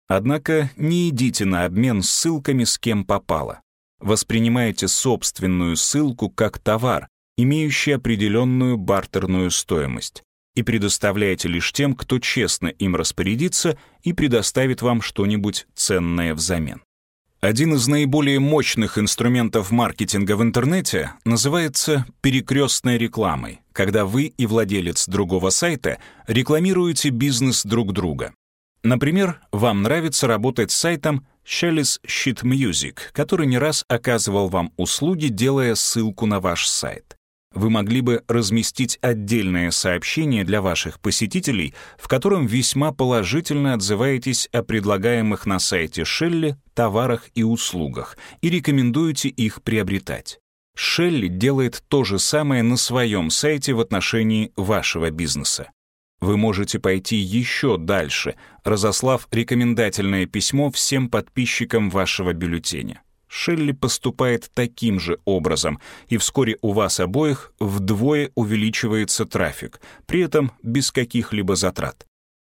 Однако не идите на обмен ссылками с кем попало воспринимаете собственную ссылку как товар, имеющий определенную бартерную стоимость. И предоставляете лишь тем, кто честно им распорядится и предоставит вам что-нибудь ценное взамен. Один из наиболее мощных инструментов маркетинга в интернете называется перекрестной рекламой, когда вы и владелец другого сайта рекламируете бизнес друг друга. Например, вам нравится работать с сайтом Shelly's Sheet Music, который не раз оказывал вам услуги, делая ссылку на ваш сайт вы могли бы разместить отдельное сообщение для ваших посетителей, в котором весьма положительно отзываетесь о предлагаемых на сайте Шелли товарах и услугах и рекомендуете их приобретать. Шелли делает то же самое на своем сайте в отношении вашего бизнеса. Вы можете пойти еще дальше, разослав рекомендательное письмо всем подписчикам вашего бюллетеня. Шелли поступает таким же образом, и вскоре у вас обоих вдвое увеличивается трафик, при этом без каких-либо затрат.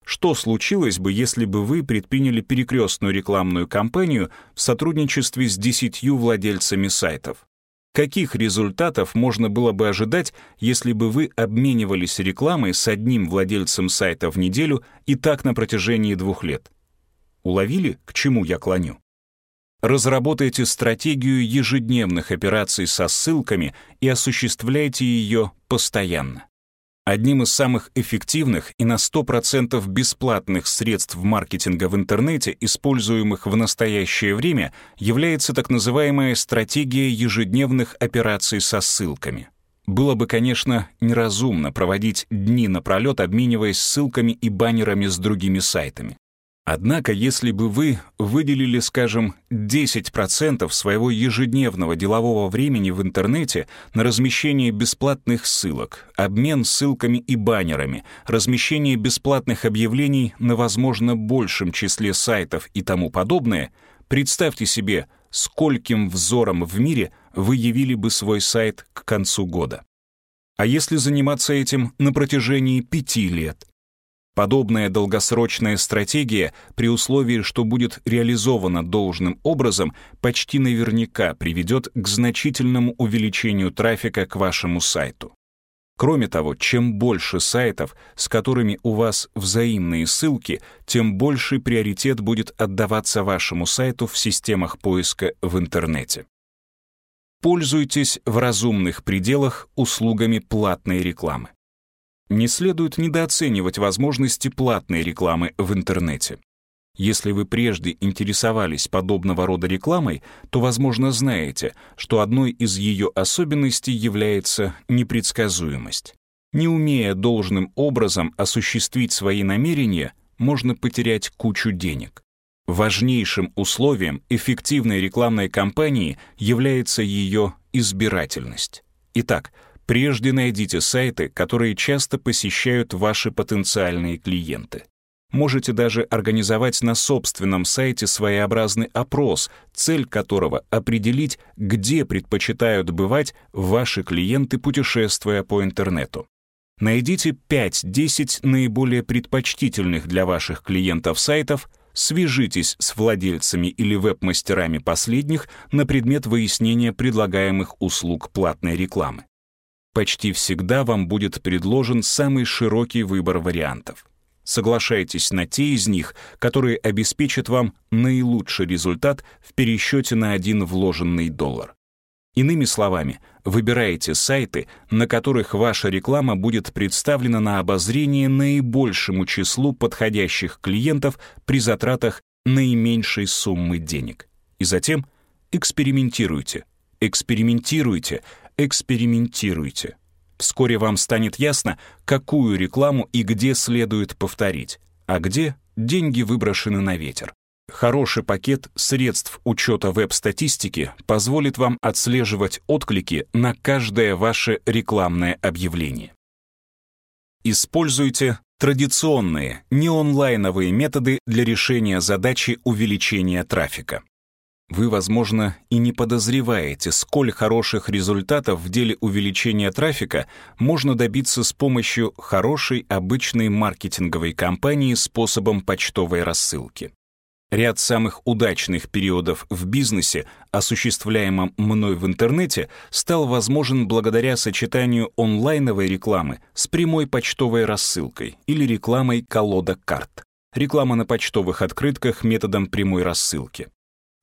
Что случилось бы, если бы вы предприняли перекрестную рекламную кампанию в сотрудничестве с десятью владельцами сайтов? Каких результатов можно было бы ожидать, если бы вы обменивались рекламой с одним владельцем сайта в неделю и так на протяжении двух лет? Уловили, к чему я клоню? Разработайте стратегию ежедневных операций со ссылками и осуществляйте ее постоянно. Одним из самых эффективных и на 100% бесплатных средств маркетинга в интернете, используемых в настоящее время, является так называемая стратегия ежедневных операций со ссылками. Было бы, конечно, неразумно проводить дни напролет, обмениваясь ссылками и баннерами с другими сайтами. Однако, если бы вы выделили, скажем, 10% своего ежедневного делового времени в интернете на размещение бесплатных ссылок, обмен ссылками и баннерами, размещение бесплатных объявлений на, возможно, большем числе сайтов и тому подобное, представьте себе, скольким взором в мире вы явили бы свой сайт к концу года. А если заниматься этим на протяжении пяти лет — Подобная долгосрочная стратегия, при условии, что будет реализована должным образом, почти наверняка приведет к значительному увеличению трафика к вашему сайту. Кроме того, чем больше сайтов, с которыми у вас взаимные ссылки, тем больший приоритет будет отдаваться вашему сайту в системах поиска в интернете. Пользуйтесь в разумных пределах услугами платной рекламы не следует недооценивать возможности платной рекламы в интернете. Если вы прежде интересовались подобного рода рекламой, то, возможно, знаете, что одной из ее особенностей является непредсказуемость. Не умея должным образом осуществить свои намерения, можно потерять кучу денег. Важнейшим условием эффективной рекламной кампании является ее избирательность. Итак, Прежде найдите сайты, которые часто посещают ваши потенциальные клиенты. Можете даже организовать на собственном сайте своеобразный опрос, цель которого — определить, где предпочитают бывать ваши клиенты, путешествуя по интернету. Найдите 5-10 наиболее предпочтительных для ваших клиентов сайтов, свяжитесь с владельцами или веб-мастерами последних на предмет выяснения предлагаемых услуг платной рекламы почти всегда вам будет предложен самый широкий выбор вариантов. Соглашайтесь на те из них, которые обеспечат вам наилучший результат в пересчете на один вложенный доллар. Иными словами, выбирайте сайты, на которых ваша реклама будет представлена на обозрение наибольшему числу подходящих клиентов при затратах наименьшей суммы денег. И затем экспериментируйте, экспериментируйте, экспериментируйте. Вскоре вам станет ясно, какую рекламу и где следует повторить, а где деньги выброшены на ветер. Хороший пакет средств учета веб-статистики позволит вам отслеживать отклики на каждое ваше рекламное объявление. Используйте традиционные, не онлайновые методы для решения задачи увеличения трафика. Вы, возможно, и не подозреваете, сколь хороших результатов в деле увеличения трафика можно добиться с помощью хорошей обычной маркетинговой кампании способом почтовой рассылки. Ряд самых удачных периодов в бизнесе, осуществляемом мной в интернете, стал возможен благодаря сочетанию онлайновой рекламы с прямой почтовой рассылкой или рекламой колода карт. Реклама на почтовых открытках методом прямой рассылки.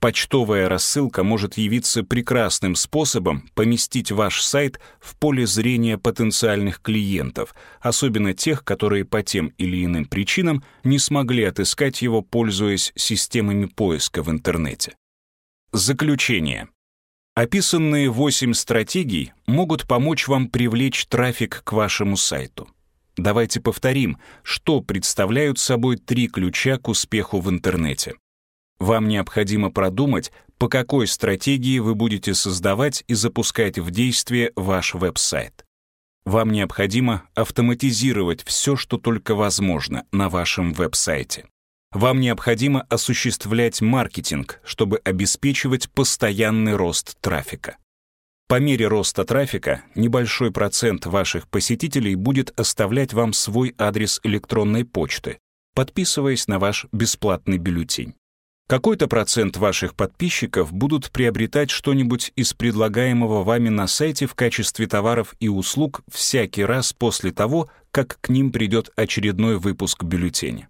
Почтовая рассылка может явиться прекрасным способом поместить ваш сайт в поле зрения потенциальных клиентов, особенно тех, которые по тем или иным причинам не смогли отыскать его, пользуясь системами поиска в интернете. Заключение. Описанные 8 стратегий могут помочь вам привлечь трафик к вашему сайту. Давайте повторим, что представляют собой три ключа к успеху в интернете. Вам необходимо продумать, по какой стратегии вы будете создавать и запускать в действие ваш веб-сайт. Вам необходимо автоматизировать все, что только возможно на вашем веб-сайте. Вам необходимо осуществлять маркетинг, чтобы обеспечивать постоянный рост трафика. По мере роста трафика небольшой процент ваших посетителей будет оставлять вам свой адрес электронной почты, подписываясь на ваш бесплатный бюллетень. Какой-то процент ваших подписчиков будут приобретать что-нибудь из предлагаемого вами на сайте в качестве товаров и услуг всякий раз после того, как к ним придет очередной выпуск бюллетеня.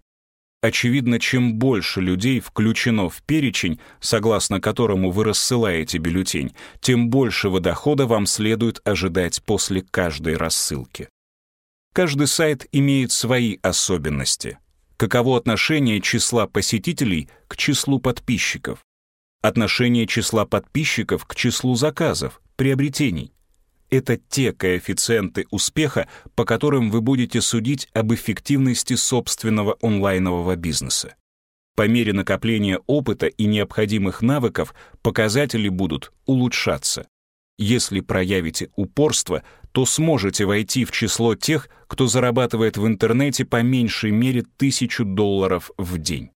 Очевидно, чем больше людей включено в перечень, согласно которому вы рассылаете бюллетень, тем большего дохода вам следует ожидать после каждой рассылки. Каждый сайт имеет свои особенности каково отношение числа посетителей к числу подписчиков, отношение числа подписчиков к числу заказов, приобретений. Это те коэффициенты успеха, по которым вы будете судить об эффективности собственного онлайнового бизнеса. По мере накопления опыта и необходимых навыков показатели будут улучшаться. Если проявите упорство, то сможете войти в число тех, кто зарабатывает в интернете по меньшей мере тысячу долларов в день.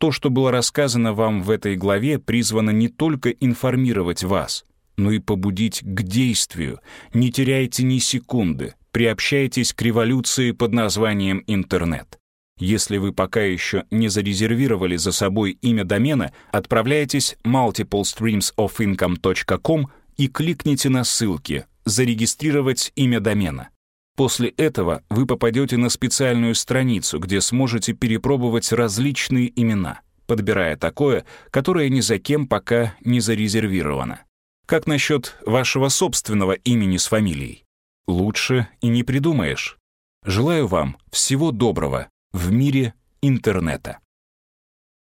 То, что было рассказано вам в этой главе, призвано не только информировать вас, но и побудить к действию. Не теряйте ни секунды, приобщайтесь к революции под названием интернет. Если вы пока еще не зарезервировали за собой имя домена, отправляйтесь multiplestreamsofincome.com и кликните на ссылки «Зарегистрировать имя домена». После этого вы попадете на специальную страницу, где сможете перепробовать различные имена, подбирая такое, которое ни за кем пока не зарезервировано. Как насчет вашего собственного имени с фамилией? Лучше и не придумаешь. Желаю вам всего доброго в мире интернета.